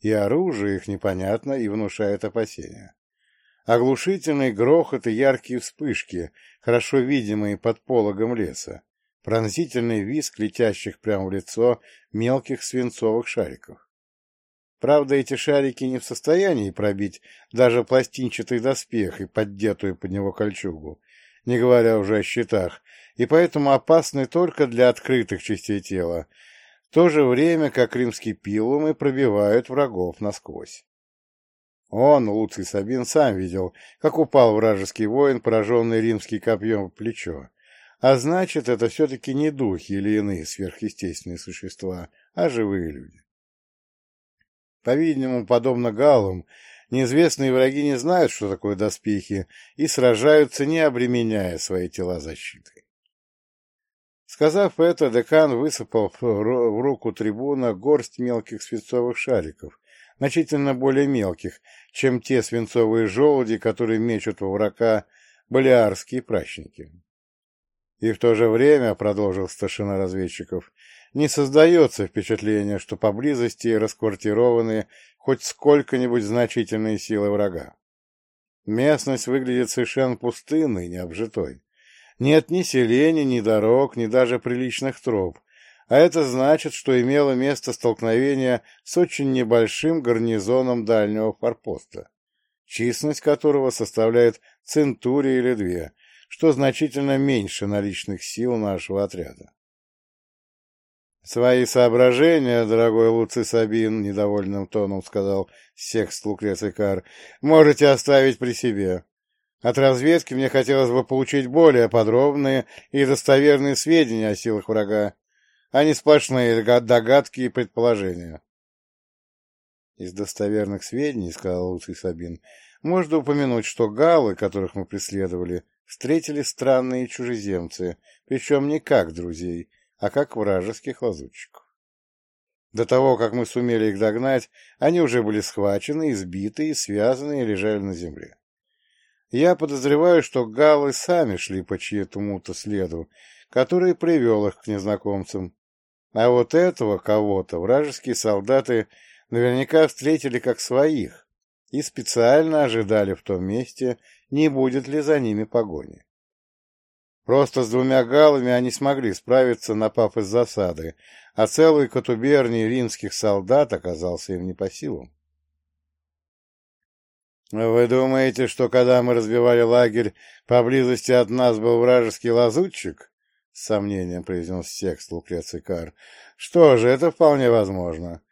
Speaker 1: И оружие их непонятно и внушает опасения. Оглушительный грохот и яркие вспышки, хорошо видимые под пологом леса, пронзительный визг летящих прямо в лицо мелких свинцовых шариков. Правда, эти шарики не в состоянии пробить даже пластинчатый доспех и поддетую под него кольчугу, не говоря уже о щитах, и поэтому опасны только для открытых частей тела, в то же время как римские пилумы пробивают врагов насквозь. Он, Луций Сабин, сам видел, как упал вражеский воин, пораженный римским копьем в плечо. А значит, это все-таки не духи или иные сверхъестественные существа, а живые люди. По-видимому, подобно галам, Неизвестные враги не знают, что такое доспехи, и сражаются, не обременяя свои тела защитой. Сказав это, декан высыпал в руку трибуна горсть мелких свинцовых шариков, значительно более мелких, чем те свинцовые желуди, которые мечут во врага балиарские прачники. И в то же время, — продолжил старшина разведчиков, — не создается впечатление, что поблизости расквартированы хоть сколько-нибудь значительные силы врага. Местность выглядит совершенно пустынной, необжитой. Нет ни селений, ни дорог, ни даже приличных троп, а это значит, что имело место столкновение с очень небольшим гарнизоном дальнего форпоста, численность которого составляет центурия или две, что значительно меньше наличных сил нашего отряда. «Свои соображения, дорогой Луций Сабин, — недовольным тоном сказал секст Лукреций Кар, — можете оставить при себе. От разведки мне хотелось бы получить более подробные и достоверные сведения о силах врага, а не сплошные догадки и предположения. Из достоверных сведений, — сказал Луций Сабин, — можно упомянуть, что галлы, которых мы преследовали, встретили странные чужеземцы, причем не как друзей, а как вражеских лазутчиков. До того, как мы сумели их догнать, они уже были схвачены, избиты связаны и лежали на земле. Я подозреваю, что галлы сами шли по чьему-то следу, который привел их к незнакомцам. А вот этого кого-то вражеские солдаты наверняка встретили как своих и специально ожидали в том месте, не будет ли за ними погони. Просто с двумя галами они смогли справиться, напав из засады, а целый катуберний римских солдат оказался им не по силам. «Вы думаете, что когда мы разбивали лагерь, поблизости от нас был вражеский лазутчик?» — с сомнением произнес текст Лукреций Кар. «Что же, это вполне возможно.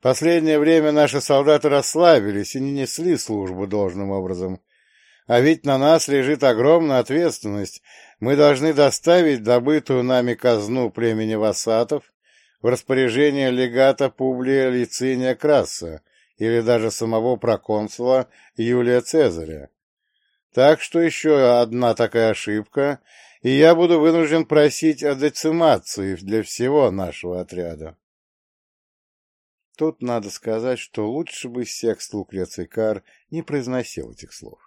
Speaker 1: Последнее время наши солдаты расслабились и не несли службу должным образом. А ведь на нас лежит огромная ответственность. Мы должны доставить добытую нами казну племени Васатов в распоряжение легата Публия Лициния Краса или даже самого проконсула Юлия Цезаря. Так что еще одна такая ошибка, и я буду вынужден просить о децимации для всего нашего отряда. Тут надо сказать, что лучше бы секст Лукреций Кар не произносил этих слов.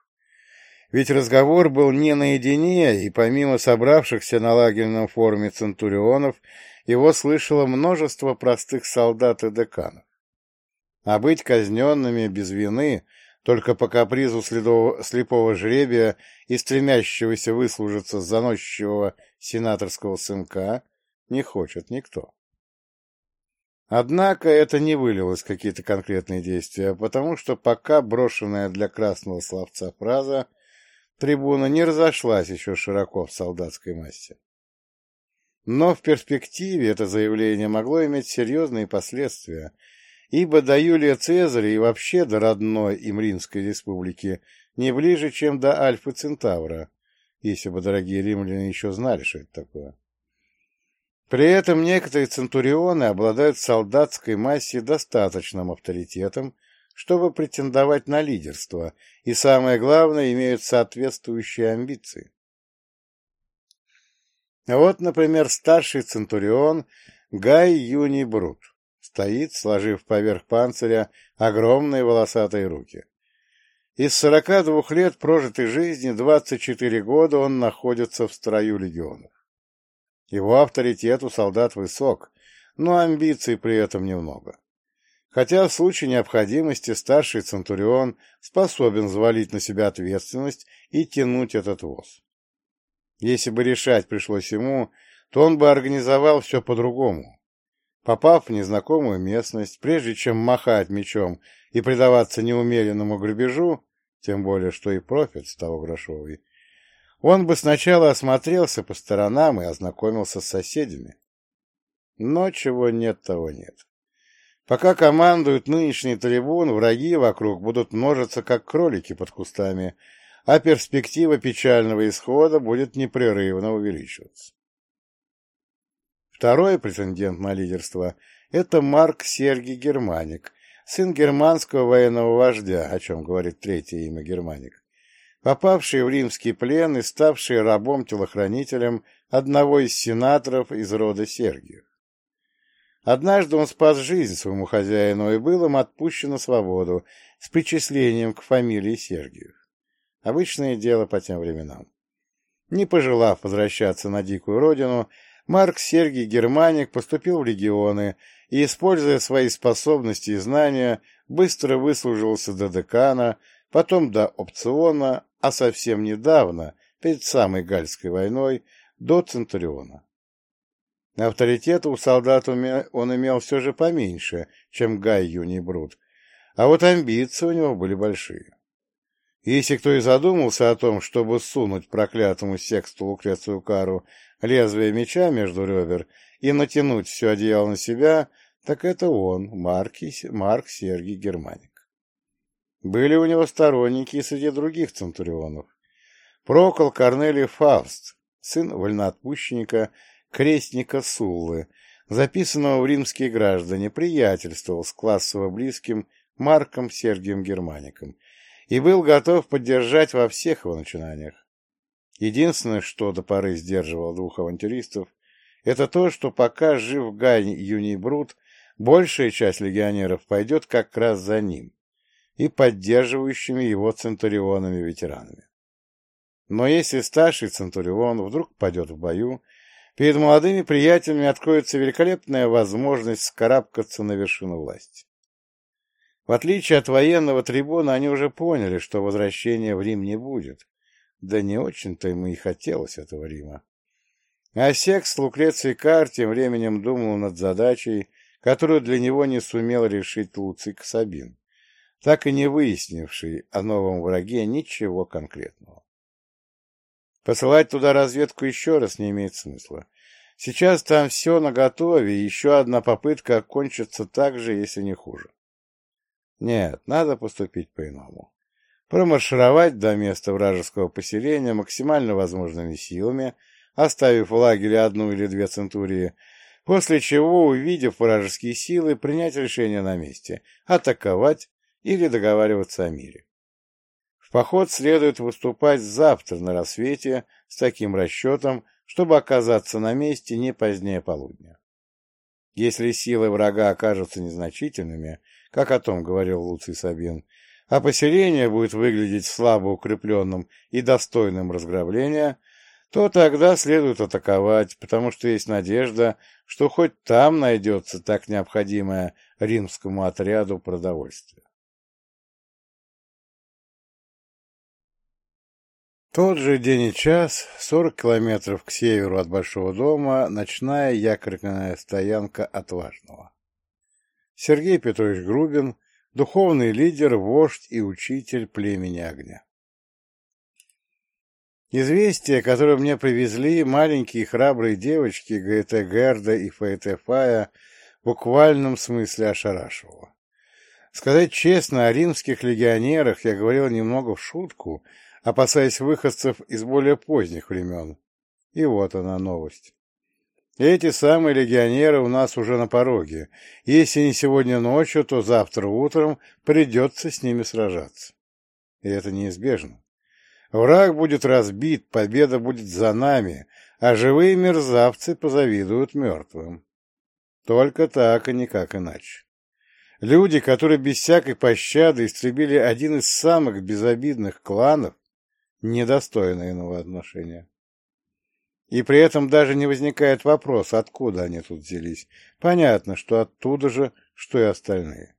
Speaker 1: Ведь разговор был не наедине, и помимо собравшихся на лагерном форуме центурионов, его слышало множество простых солдат и деканов. А быть казненными без вины только по капризу следового, слепого жребия и стремящегося выслужиться заносчивого сенаторского сынка не хочет никто. Однако это не вылилось в какие-то конкретные действия, потому что пока брошенная для красного словца фраза трибуна не разошлась еще широко в солдатской массе. Но в перспективе это заявление могло иметь серьезные последствия, ибо до Юлия Цезаря и вообще до родной им Римской республики не ближе, чем до Альфы Центавра, если бы дорогие римляне еще знали, что это такое. При этом некоторые центурионы обладают в солдатской массе достаточным авторитетом, чтобы претендовать на лидерство, и, самое главное, имеют соответствующие амбиции. Вот, например, старший центурион Гай Юний Брут стоит, сложив поверх панциря огромные волосатые руки. Из сорока двух лет прожитой жизни двадцать четыре года он находится в строю легионов. Его авторитет у солдат высок, но амбиций при этом немного. Хотя в случае необходимости старший Центурион способен завалить на себя ответственность и тянуть этот воз. Если бы решать пришлось ему, то он бы организовал все по-другому. Попав в незнакомую местность, прежде чем махать мечом и предаваться неумеренному грабежу, тем более что и профит с того грошовый, он бы сначала осмотрелся по сторонам и ознакомился с соседями. Но чего нет, того нет. Пока командует нынешний трибун, враги вокруг будут множиться, как кролики под кустами, а перспектива печального исхода будет непрерывно увеличиваться. Второй претендент на лидерство – это Марк Сергий Германик, сын германского военного вождя, о чем говорит третье имя Германик попавший в римский плен и ставший рабом-телохранителем одного из сенаторов из рода Сергиев. Однажды он спас жизнь своему хозяину и был им отпущен на свободу с причислением к фамилии Сергиев. Обычное дело по тем временам. Не пожелав возвращаться на дикую родину, Марк Сергий Германик поступил в легионы и, используя свои способности и знания, быстро выслужился до декана, потом до опциона, а совсем недавно, перед самой Гальской войной, до Центуриона. Авторитета у солдат он имел все же поменьше, чем Гай Юний Брут, а вот амбиции у него были большие. Если кто и задумался о том, чтобы сунуть проклятому сексту Лукрецию Кару лезвие меча между ребер и натянуть все одеяло на себя, так это он, Марки, Марк Сергий Германик. Были у него сторонники и среди других центурионов. Прокол Корнелий Фауст, сын вольноотпущенника, крестника Суллы, записанного в римские граждане, приятельствовал с классово близким Марком Сергием Германиком и был готов поддержать во всех его начинаниях. Единственное, что до поры сдерживало двух авантюристов, это то, что пока жив Гай Юний Брут, большая часть легионеров пойдет как раз за ним и поддерживающими его центурионами-ветеранами. Но если старший центурион вдруг падет в бою, перед молодыми приятелями откроется великолепная возможность скарабкаться на вершину власти. В отличие от военного трибуна, они уже поняли, что возвращения в Рим не будет. Да не очень-то ему и хотелось этого Рима. А Секс Лукреций Кар тем временем думал над задачей, которую для него не сумел решить Луций Ксабин, так и не выяснивший о новом враге ничего конкретного. Посылать туда разведку еще раз не имеет смысла. Сейчас там все наготове, и еще одна попытка окончится так же, если не хуже. Нет, надо поступить по-иному. Промаршировать до места вражеского поселения максимально возможными силами, оставив в лагере одну или две центурии, после чего, увидев вражеские силы, принять решение на месте, атаковать или договариваться о мире. В поход следует выступать завтра на рассвете с таким расчетом, чтобы оказаться на месте не позднее полудня. Если силы врага окажутся незначительными, как о том говорил Луций Сабин, а поселение будет выглядеть слабо укрепленным и достойным разграбления, то тогда следует атаковать, потому что есть надежда, что хоть там найдется так необходимое римскому отряду продовольствие. Тот же день и час, 40 километров к северу от Большого дома, ночная якорная стоянка Отважного. Сергей Петрович Грубин, духовный лидер, вождь и учитель племени огня. Известия, которые мне привезли маленькие храбрые девочки Гаэте Герда и Фаэте Фая, в буквальном смысле ошарашивало. Сказать честно, о римских легионерах я говорил немного в шутку, опасаясь выходцев из более поздних времен. И вот она новость. Эти самые легионеры у нас уже на пороге. Если не сегодня ночью, то завтра утром придется с ними сражаться. И это неизбежно. Враг будет разбит, победа будет за нами, а живые мерзавцы позавидуют мертвым. Только так и никак иначе. Люди, которые без всякой пощады истребили один из самых безобидных кланов, недостойны иного отношения. И при этом даже не возникает вопрос, откуда они тут взялись. Понятно, что оттуда же, что и остальные.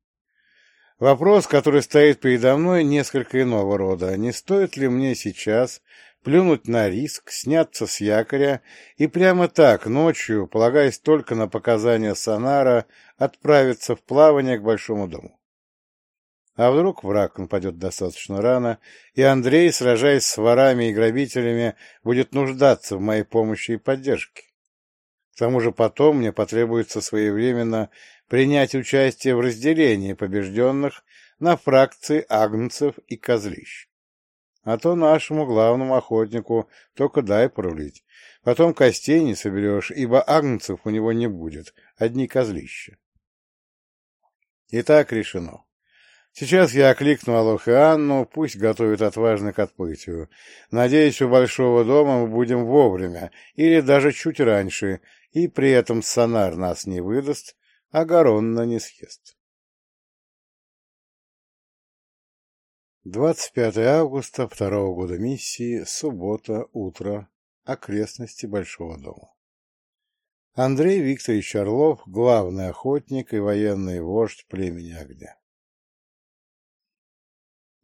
Speaker 1: Вопрос, который стоит передо мной, несколько иного рода. Не стоит ли мне сейчас плюнуть на риск, сняться с якоря и прямо так, ночью, полагаясь только на показания сонара, отправиться в плавание к Большому дому? А вдруг враг нападет достаточно рано, и Андрей, сражаясь с ворами и грабителями, будет нуждаться в моей помощи и поддержке? К тому же потом мне потребуется своевременно принять участие в разделении побежденных на фракции агнцев и козлищ. А то нашему главному охотнику только дай порулить. Потом костей не соберешь, ибо агнцев у него не будет, одни козлища. Итак, решено. Сейчас я окликну Алох и Анну, пусть готовят отважно к отплытию. Надеюсь, у Большого дома мы будем вовремя, или даже чуть раньше, и при этом сонар нас не выдаст, а Гаронна не съест. 25 августа второго года миссии, суббота, утро, окрестности Большого дома. Андрей Викторович Орлов, главный охотник и военный вождь племени огня.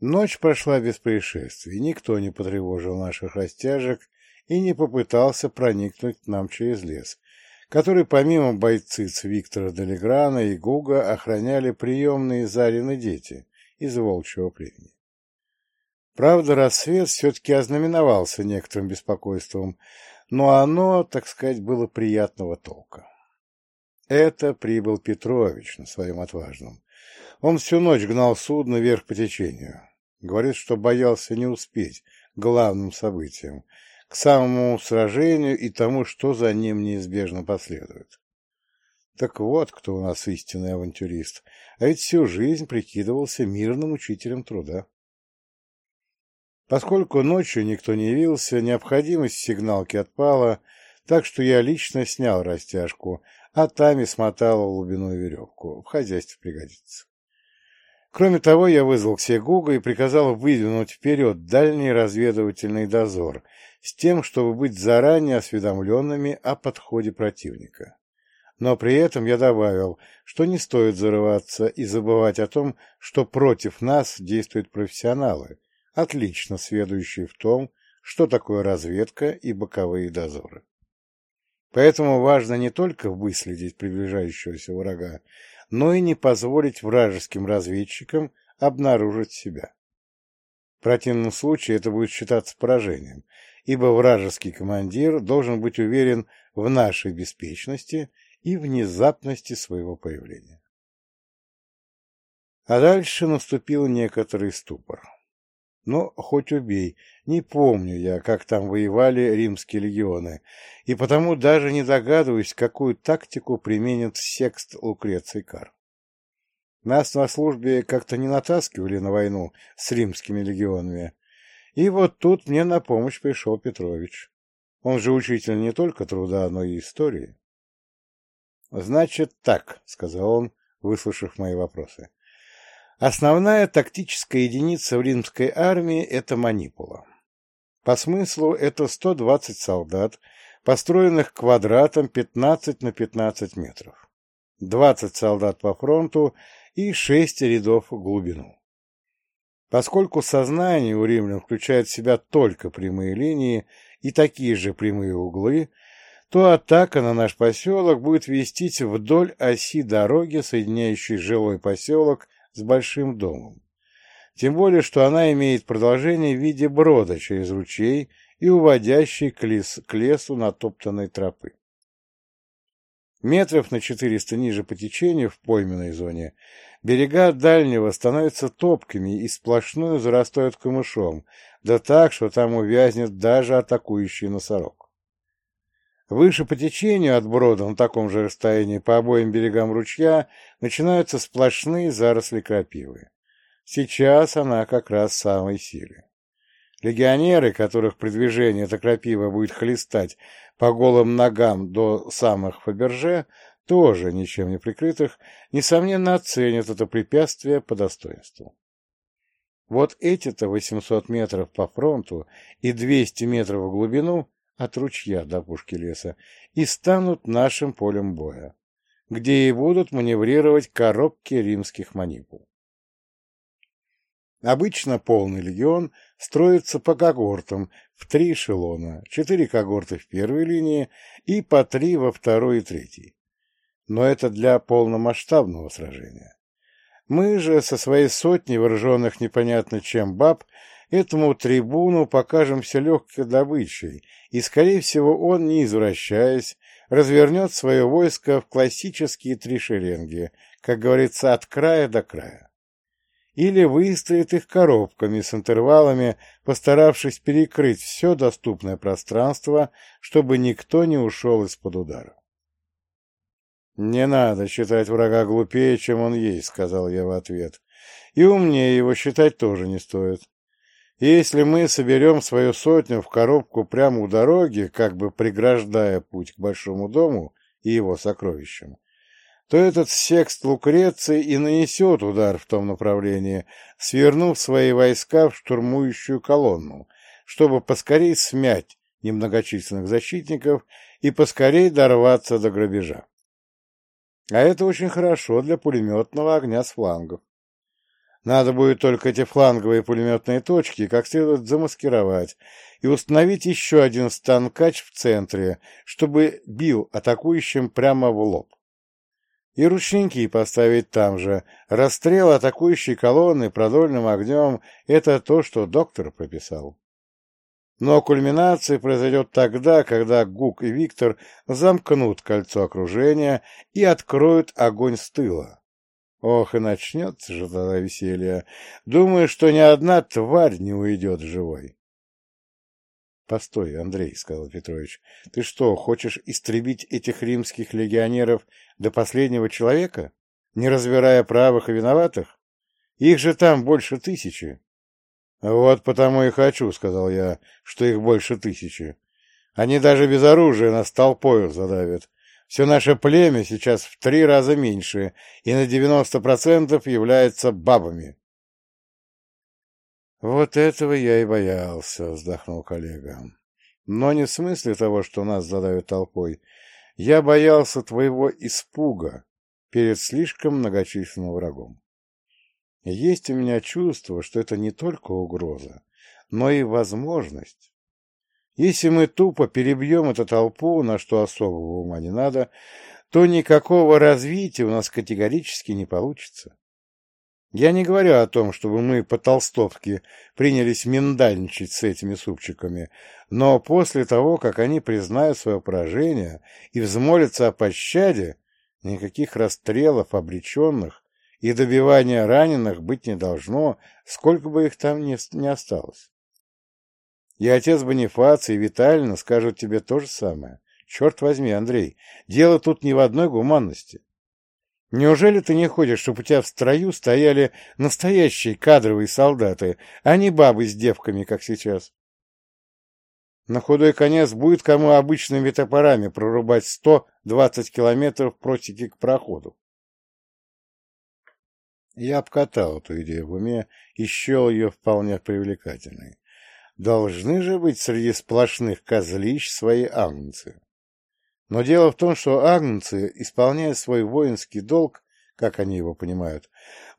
Speaker 1: Ночь прошла без происшествий, никто не потревожил наших растяжек и не попытался проникнуть нам через лес, который помимо бойциц Виктора Делеграна и Гуга охраняли приемные Зарины дети из волчьего племени. Правда, рассвет все-таки ознаменовался некоторым беспокойством, но оно, так сказать, было приятного толка. Это прибыл Петрович на своем отважном. Он всю ночь гнал судно вверх по течению. Говорит, что боялся не успеть главным событиям, к самому сражению и тому, что за ним неизбежно последует. Так вот, кто у нас истинный авантюрист, а ведь всю жизнь прикидывался мирным учителем труда. Поскольку ночью никто не явился, необходимость сигналки отпала, так что я лично снял растяжку, а Тами смотала в глубину веревку. В хозяйстве пригодится. Кроме того, я вызвал все Гуга и приказал выдвинуть вперед дальний разведывательный дозор с тем, чтобы быть заранее осведомленными о подходе противника. Но при этом я добавил, что не стоит зарываться и забывать о том, что против нас действуют профессионалы, отлично сведущие в том, что такое разведка и боковые дозоры. Поэтому важно не только выследить приближающегося врага, но и не позволить вражеским разведчикам обнаружить себя. В противном случае это будет считаться поражением, ибо вражеский командир должен быть уверен в нашей беспечности и внезапности своего появления. А дальше наступил некоторый ступор. Но хоть убей, не помню я, как там воевали римские легионы, и потому даже не догадываюсь, какую тактику применит секст Лукреций Кар. Нас на службе как-то не натаскивали на войну с римскими легионами, и вот тут мне на помощь пришел Петрович. Он же учитель не только труда, но и истории. — Значит так, — сказал он, выслушав мои вопросы. Основная тактическая единица в римской армии – это манипула. По смыслу это 120 солдат, построенных квадратом 15 на 15 метров, 20 солдат по фронту и 6 рядов в глубину. Поскольку сознание у римлян включает в себя только прямые линии и такие же прямые углы, то атака на наш поселок будет вестись вдоль оси дороги, соединяющей жилой поселок с большим домом. Тем более, что она имеет продолжение в виде брода через ручей и уводящей к, лес, к лесу натоптанной тропы. Метров на 400 ниже по течению в пойменной зоне берега дальнего становятся топками и сплошную зарастают камышом, да так, что там увязнет даже атакующий носорог. Выше по течению от брода на таком же расстоянии по обоим берегам ручья начинаются сплошные заросли крапивы. Сейчас она как раз самой силе. Легионеры, которых при движении эта крапива будет хлестать по голым ногам до самых Фаберже, тоже ничем не прикрытых, несомненно оценят это препятствие по достоинству. Вот эти-то 800 метров по фронту и 200 метров в глубину от ручья до пушки леса и станут нашим полем боя, где и будут маневрировать коробки римских манипул. Обычно полный легион строится по когортам в три эшелона, четыре когорты в первой линии и по три во второй и третьей. Но это для полномасштабного сражения. Мы же со своей сотней вооруженных непонятно чем баб этому трибуну покажемся легкой добычей, и, скорее всего, он, не извращаясь, развернет свое войско в классические три шеренги, как говорится, от края до края. Или выстроит их коробками с интервалами, постаравшись перекрыть все доступное пространство, чтобы никто не ушел из-под удара. «Не надо считать врага глупее, чем он есть», — сказал я в ответ. «И умнее его считать тоже не стоит. Если мы соберем свою сотню в коробку прямо у дороги, как бы преграждая путь к большому дому и его сокровищам, то этот секст Лукреции и нанесет удар в том направлении, свернув свои войска в штурмующую колонну, чтобы поскорей смять немногочисленных защитников и поскорей дорваться до грабежа. А это очень хорошо для пулеметного огня с флангов. Надо будет только эти фланговые пулеметные точки как следует замаскировать и установить еще один станкач в центре, чтобы бил атакующим прямо в лоб. И ручники поставить там же. Расстрел атакующей колонны продольным огнем — это то, что доктор прописал. Но кульминация произойдет тогда, когда Гук и Виктор замкнут кольцо окружения и откроют огонь с тыла. Ох, и начнется же тогда веселье. Думаю, что ни одна тварь не уйдет живой. Постой, Андрей, — сказал Петрович, — ты что, хочешь истребить этих римских легионеров до последнего человека, не разбирая правых и виноватых? Их же там больше тысячи. — Вот потому и хочу, — сказал я, — что их больше тысячи. Они даже без оружия нас толпою задавят. Все наше племя сейчас в три раза меньше и на девяносто процентов является бабами. «Вот этого я и боялся», — вздохнул коллега. «Но не в смысле того, что нас задавят толпой. Я боялся твоего испуга перед слишком многочисленным врагом. Есть у меня чувство, что это не только угроза, но и возможность. Если мы тупо перебьем эту толпу, на что особого ума не надо, то никакого развития у нас категорически не получится. Я не говорю о том, чтобы мы по-толстовски принялись миндальничать с этими супчиками, но после того, как они признают свое поражение и взмолятся о пощаде, никаких расстрелов обреченных и добивания раненых быть не должно, сколько бы их там ни, осталось. И отец Бонифаций и Витальевна скажут тебе то же самое. Черт возьми, Андрей, дело тут не в одной гуманности. Неужели ты не хочешь, чтобы у тебя в строю стояли настоящие кадровые солдаты, а не бабы с девками, как сейчас? На худой конец будет кому обычными топорами прорубать сто-двадцать километров просеки к проходу. Я обкатал эту идею в уме и счел ее вполне привлекательной. Должны же быть среди сплошных козлищ свои агнцы. Но дело в том, что агнцы, исполняя свой воинский долг, как они его понимают,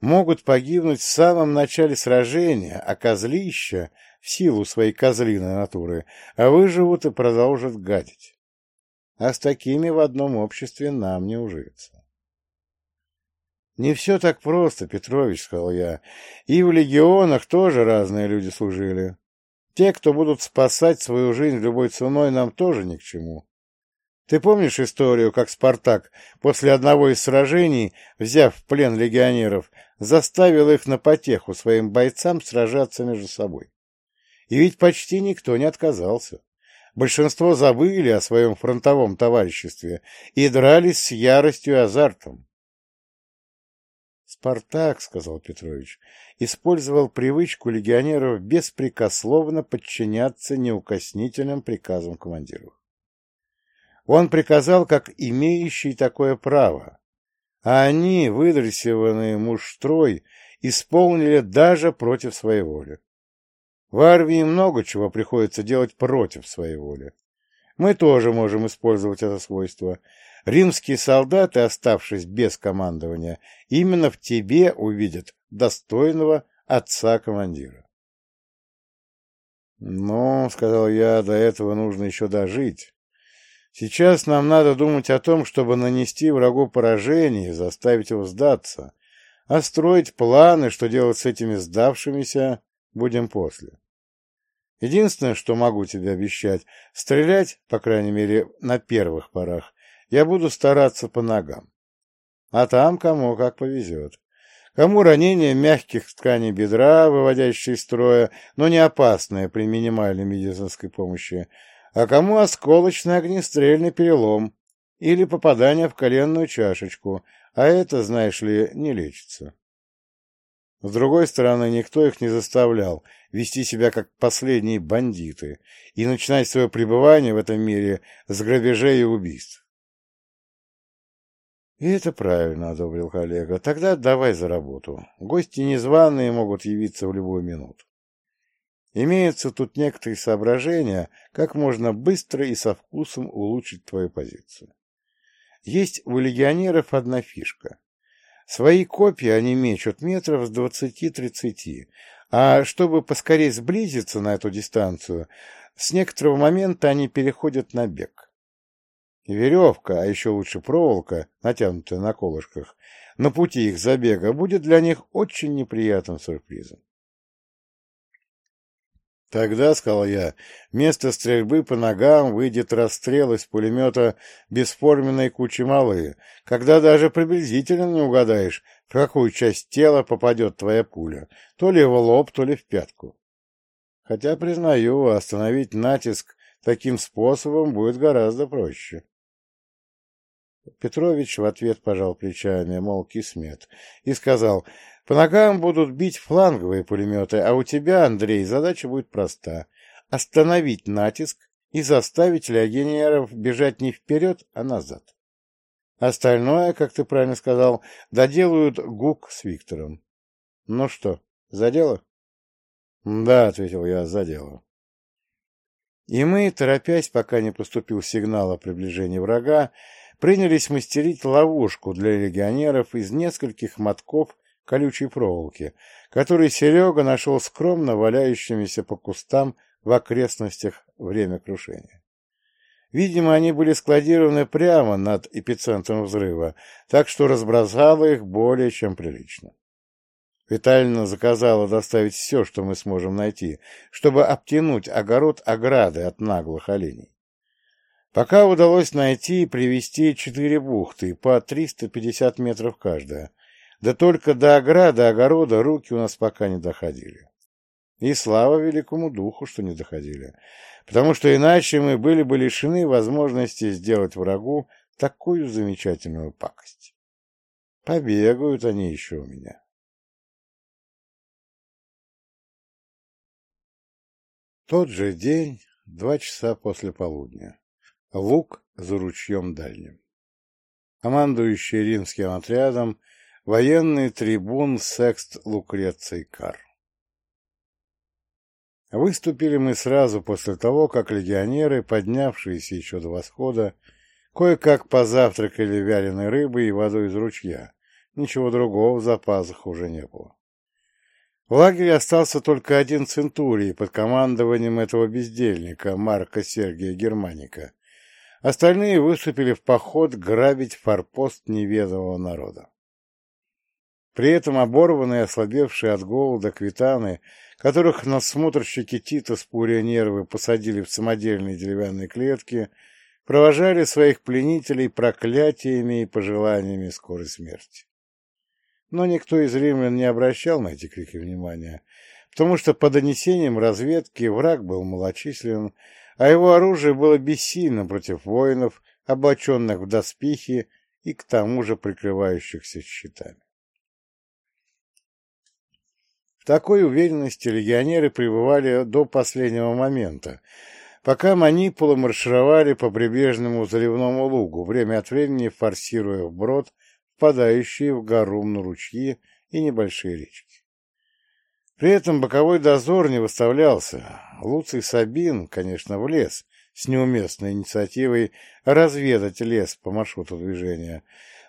Speaker 1: могут погибнуть в самом начале сражения, а козлища, в силу своей козлиной натуры, выживут и продолжат гадить. А с такими в одном обществе нам не ужиться. «Не все так просто, Петрович», — сказал я. «И в легионах тоже разные люди служили. Те, кто будут спасать свою жизнь любой ценой, нам тоже ни к чему. Ты помнишь историю, как Спартак после одного из сражений, взяв в плен легионеров, заставил их на потеху своим бойцам сражаться между собой? И ведь почти никто не отказался. Большинство забыли о своем фронтовом товариществе и дрались с яростью и азартом. «Спартак, — сказал Петрович, — использовал привычку легионеров беспрекословно подчиняться неукоснительным приказам командиров. Он приказал, как имеющий такое право, а они, выдрессированные муштрой, исполнили даже против своей воли. В армии много чего приходится делать против своей воли. Мы тоже можем использовать это свойство. Римские солдаты, оставшись без командования, именно в тебе увидят достойного отца-командира. «Ну, — сказал я, — до этого нужно еще дожить. Сейчас нам надо думать о том, чтобы нанести врагу поражение и заставить его сдаться, а строить планы, что делать с этими сдавшимися, будем после. Единственное, что могу тебе обещать, стрелять, по крайней мере, на первых порах, я буду стараться по ногам. А там кому как повезет. Кому ранение мягких тканей бедра, выводящие из строя, но не опасное при минимальной медицинской помощи, а кому осколочный огнестрельный перелом или попадание в коленную чашечку, а это, знаешь ли, не лечится. С другой стороны, никто их не заставлял вести себя как последние бандиты и начинать свое пребывание в этом мире с грабежей и убийств. — И это правильно, — одобрил коллега. — Тогда давай за работу. Гости незваные могут явиться в любую минуту. Имеются тут некоторые соображения, как можно быстро и со вкусом улучшить твою позицию. Есть у легионеров одна фишка. Свои копии они мечут метров с двадцати-тридцати, а чтобы поскорее сблизиться на эту дистанцию, с некоторого момента они переходят на бег. Веревка, а еще лучше проволока, натянутая на колышках, на пути их забега будет для них очень неприятным сюрпризом. Тогда, — сказал я, — вместо стрельбы по ногам выйдет расстрел из пулемета бесформенной кучи малы, когда даже приблизительно не угадаешь, в какую часть тела попадет твоя пуля, то ли в лоб, то ли в пятку. Хотя, признаю, остановить натиск таким способом будет гораздо проще. Петрович в ответ пожал плечами, мол, кисмет, и сказал, по ногам будут бить фланговые пулеметы, а у тебя, Андрей, задача будет проста — остановить натиск и заставить легионеров бежать не вперед, а назад. Остальное, как ты правильно сказал, доделают Гук с Виктором. Ну что, за дело? Да, ответил я, за дело. И мы, торопясь, пока не поступил сигнал о приближении врага, принялись мастерить ловушку для легионеров из нескольких мотков колючей проволоки, которые Серега нашел скромно валяющимися по кустам в окрестностях время крушения. Видимо, они были складированы прямо над эпицентром взрыва, так что разбросало их более чем прилично. Витальевна заказала доставить все, что мы сможем найти, чтобы обтянуть огород ограды от наглых оленей. Пока удалось найти и привести четыре бухты по 350 метров каждая, да только до ограды огорода руки у нас пока не доходили. И слава великому духу, что не доходили, потому что иначе мы были бы лишены возможности сделать врагу такую замечательную пакость. Побегают они еще у меня. Тот же день, два часа после полудня. Лук за ручьем дальним. Командующий римским отрядом военный трибун Секст Лукреций Кар. Выступили мы сразу после того, как легионеры, поднявшиеся еще до восхода, кое-как позавтракали вяленой рыбой и водой из ручья. Ничего другого в запасах уже не было. В лагере остался только один центурий под командованием этого бездельника, Марка Сергия Германика. Остальные выступили в поход грабить форпост неведомого народа. При этом оборванные, ослабевшие от голода квитаны, которых надсмотрщики Тита с Пурия Нервы посадили в самодельные деревянные клетки, провожали своих пленителей проклятиями и пожеланиями скорой смерти. Но никто из римлян не обращал на эти крики внимания, потому что по донесениям разведки враг был малочислен, а его оружие было бессильно против воинов, облаченных в доспехи и к тому же прикрывающихся щитами. В такой уверенности легионеры пребывали до последнего момента, пока манипулы маршировали по прибрежному заливному лугу, время от времени форсируя вброд впадающие в гору на ручьи и небольшие речки. При этом боковой дозор не выставлялся. Луций Сабин, конечно, влез с неуместной инициативой разведать лес по маршруту движения,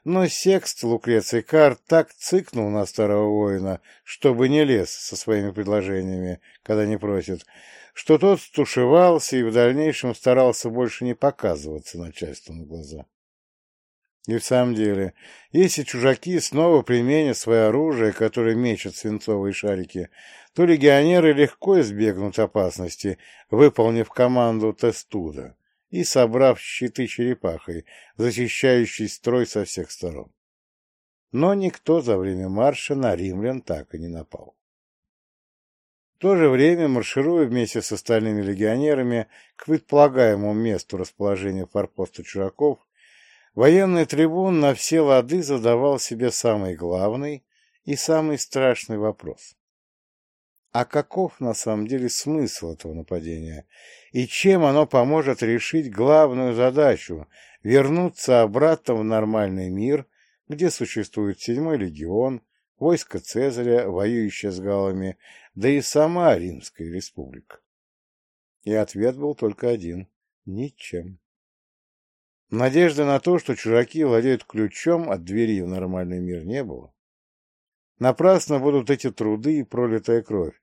Speaker 1: но секст Лукреций Кар так цыкнул на старого воина, чтобы не лез со своими предложениями, когда не просит, что тот стушевался и в дальнейшем старался больше не показываться начальству на глаза. И в самом деле, если чужаки снова применят свое оружие, которое мечет свинцовые шарики, то легионеры легко избегнут опасности, выполнив команду Тестуда и собрав щиты черепахой, защищающий строй со всех сторон. Но никто за время марша на римлян так и не напал. В то же время, маршируя вместе с остальными легионерами к предполагаемому месту расположения форпоста чужаков, Военный трибун на все лады задавал себе самый главный и самый страшный вопрос. А каков на самом деле смысл этого нападения? И чем оно поможет решить главную задачу – вернуться обратно в нормальный мир, где существует седьмой легион, войско Цезаря, воюющее с галами, да и сама Римская республика? И ответ был только один – ничем. Надежды на то, что чужаки владеют ключом от двери в нормальный мир, не было. Напрасно будут эти труды и пролитая кровь.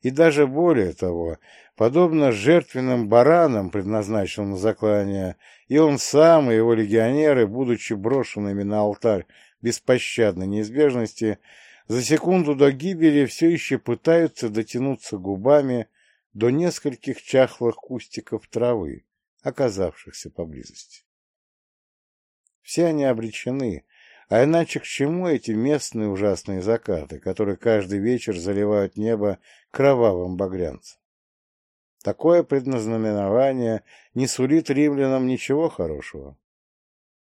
Speaker 1: И даже более того, подобно жертвенным баранам, предназначенным на заклание, и он сам, и его легионеры, будучи брошенными на алтарь беспощадной неизбежности, за секунду до гибели все еще пытаются дотянуться губами до нескольких чахлых кустиков травы, оказавшихся поблизости. Все они обречены, а иначе к чему эти местные ужасные закаты, которые каждый вечер заливают небо кровавым багрянцем? Такое предназнаменование не сулит римлянам ничего хорошего.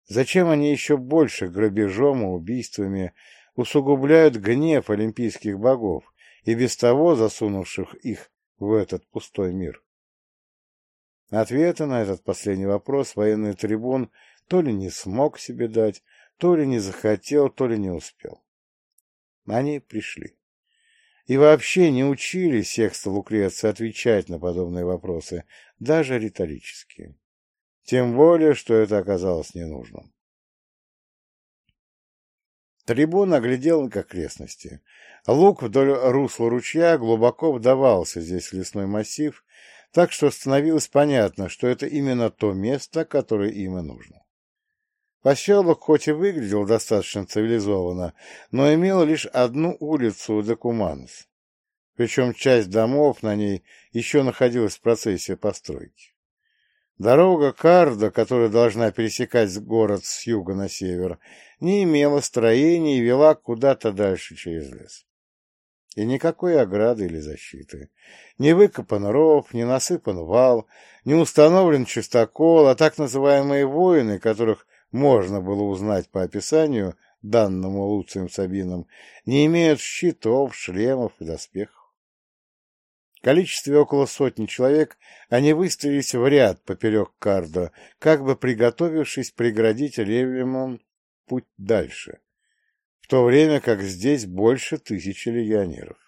Speaker 1: Зачем они еще больше грабежом и убийствами усугубляют гнев олимпийских богов и без того засунувших их в этот пустой мир? Ответа на этот последний вопрос военный трибун то ли не смог себе дать, то ли не захотел, то ли не успел. Они пришли. И вообще не учили Секста Лукреция отвечать на подобные вопросы, даже риторические. Тем более, что это оказалось ненужным. Трибун оглядел к окрестности. Луг вдоль русла ручья глубоко вдавался здесь в лесной массив, так что становилось понятно, что это именно то место, которое им и нужно. Поселок хоть и выглядел достаточно цивилизованно, но имел лишь одну улицу Декуманс, причем часть домов на ней еще находилась в процессе постройки. Дорога Карда, которая должна пересекать город с юга на север, не имела строения и вела куда-то дальше через лес. И никакой ограды или защиты. Не выкопан ров, не насыпан вал, не установлен чистокол, а так называемые воины, которых можно было узнать по описанию, данному Луцием Сабином, не имеют щитов, шлемов и доспехов. В количестве около сотни человек они выстроились в ряд поперек Кардо, как бы приготовившись преградить Левимон путь дальше, в то время как здесь больше тысячи легионеров.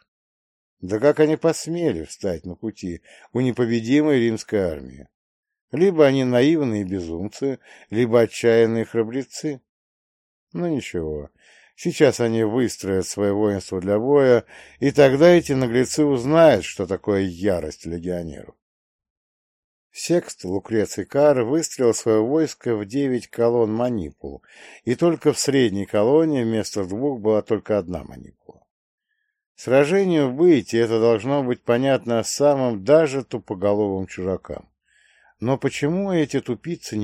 Speaker 1: Да как они посмели встать на пути у непобедимой римской армии? Либо они наивные безумцы, либо отчаянные храбрецы. Ну ничего, сейчас они выстроят свое воинство для боя, и тогда эти наглецы узнают, что такое ярость легионеров. Секст Лукреций Кар выстрелил свое войско в девять колонн манипул, и только в средней колонне вместо двух была только одна манипула. Сражению быть, и это должно быть понятно самым даже тупоголовым чужакам. Но почему эти тупицы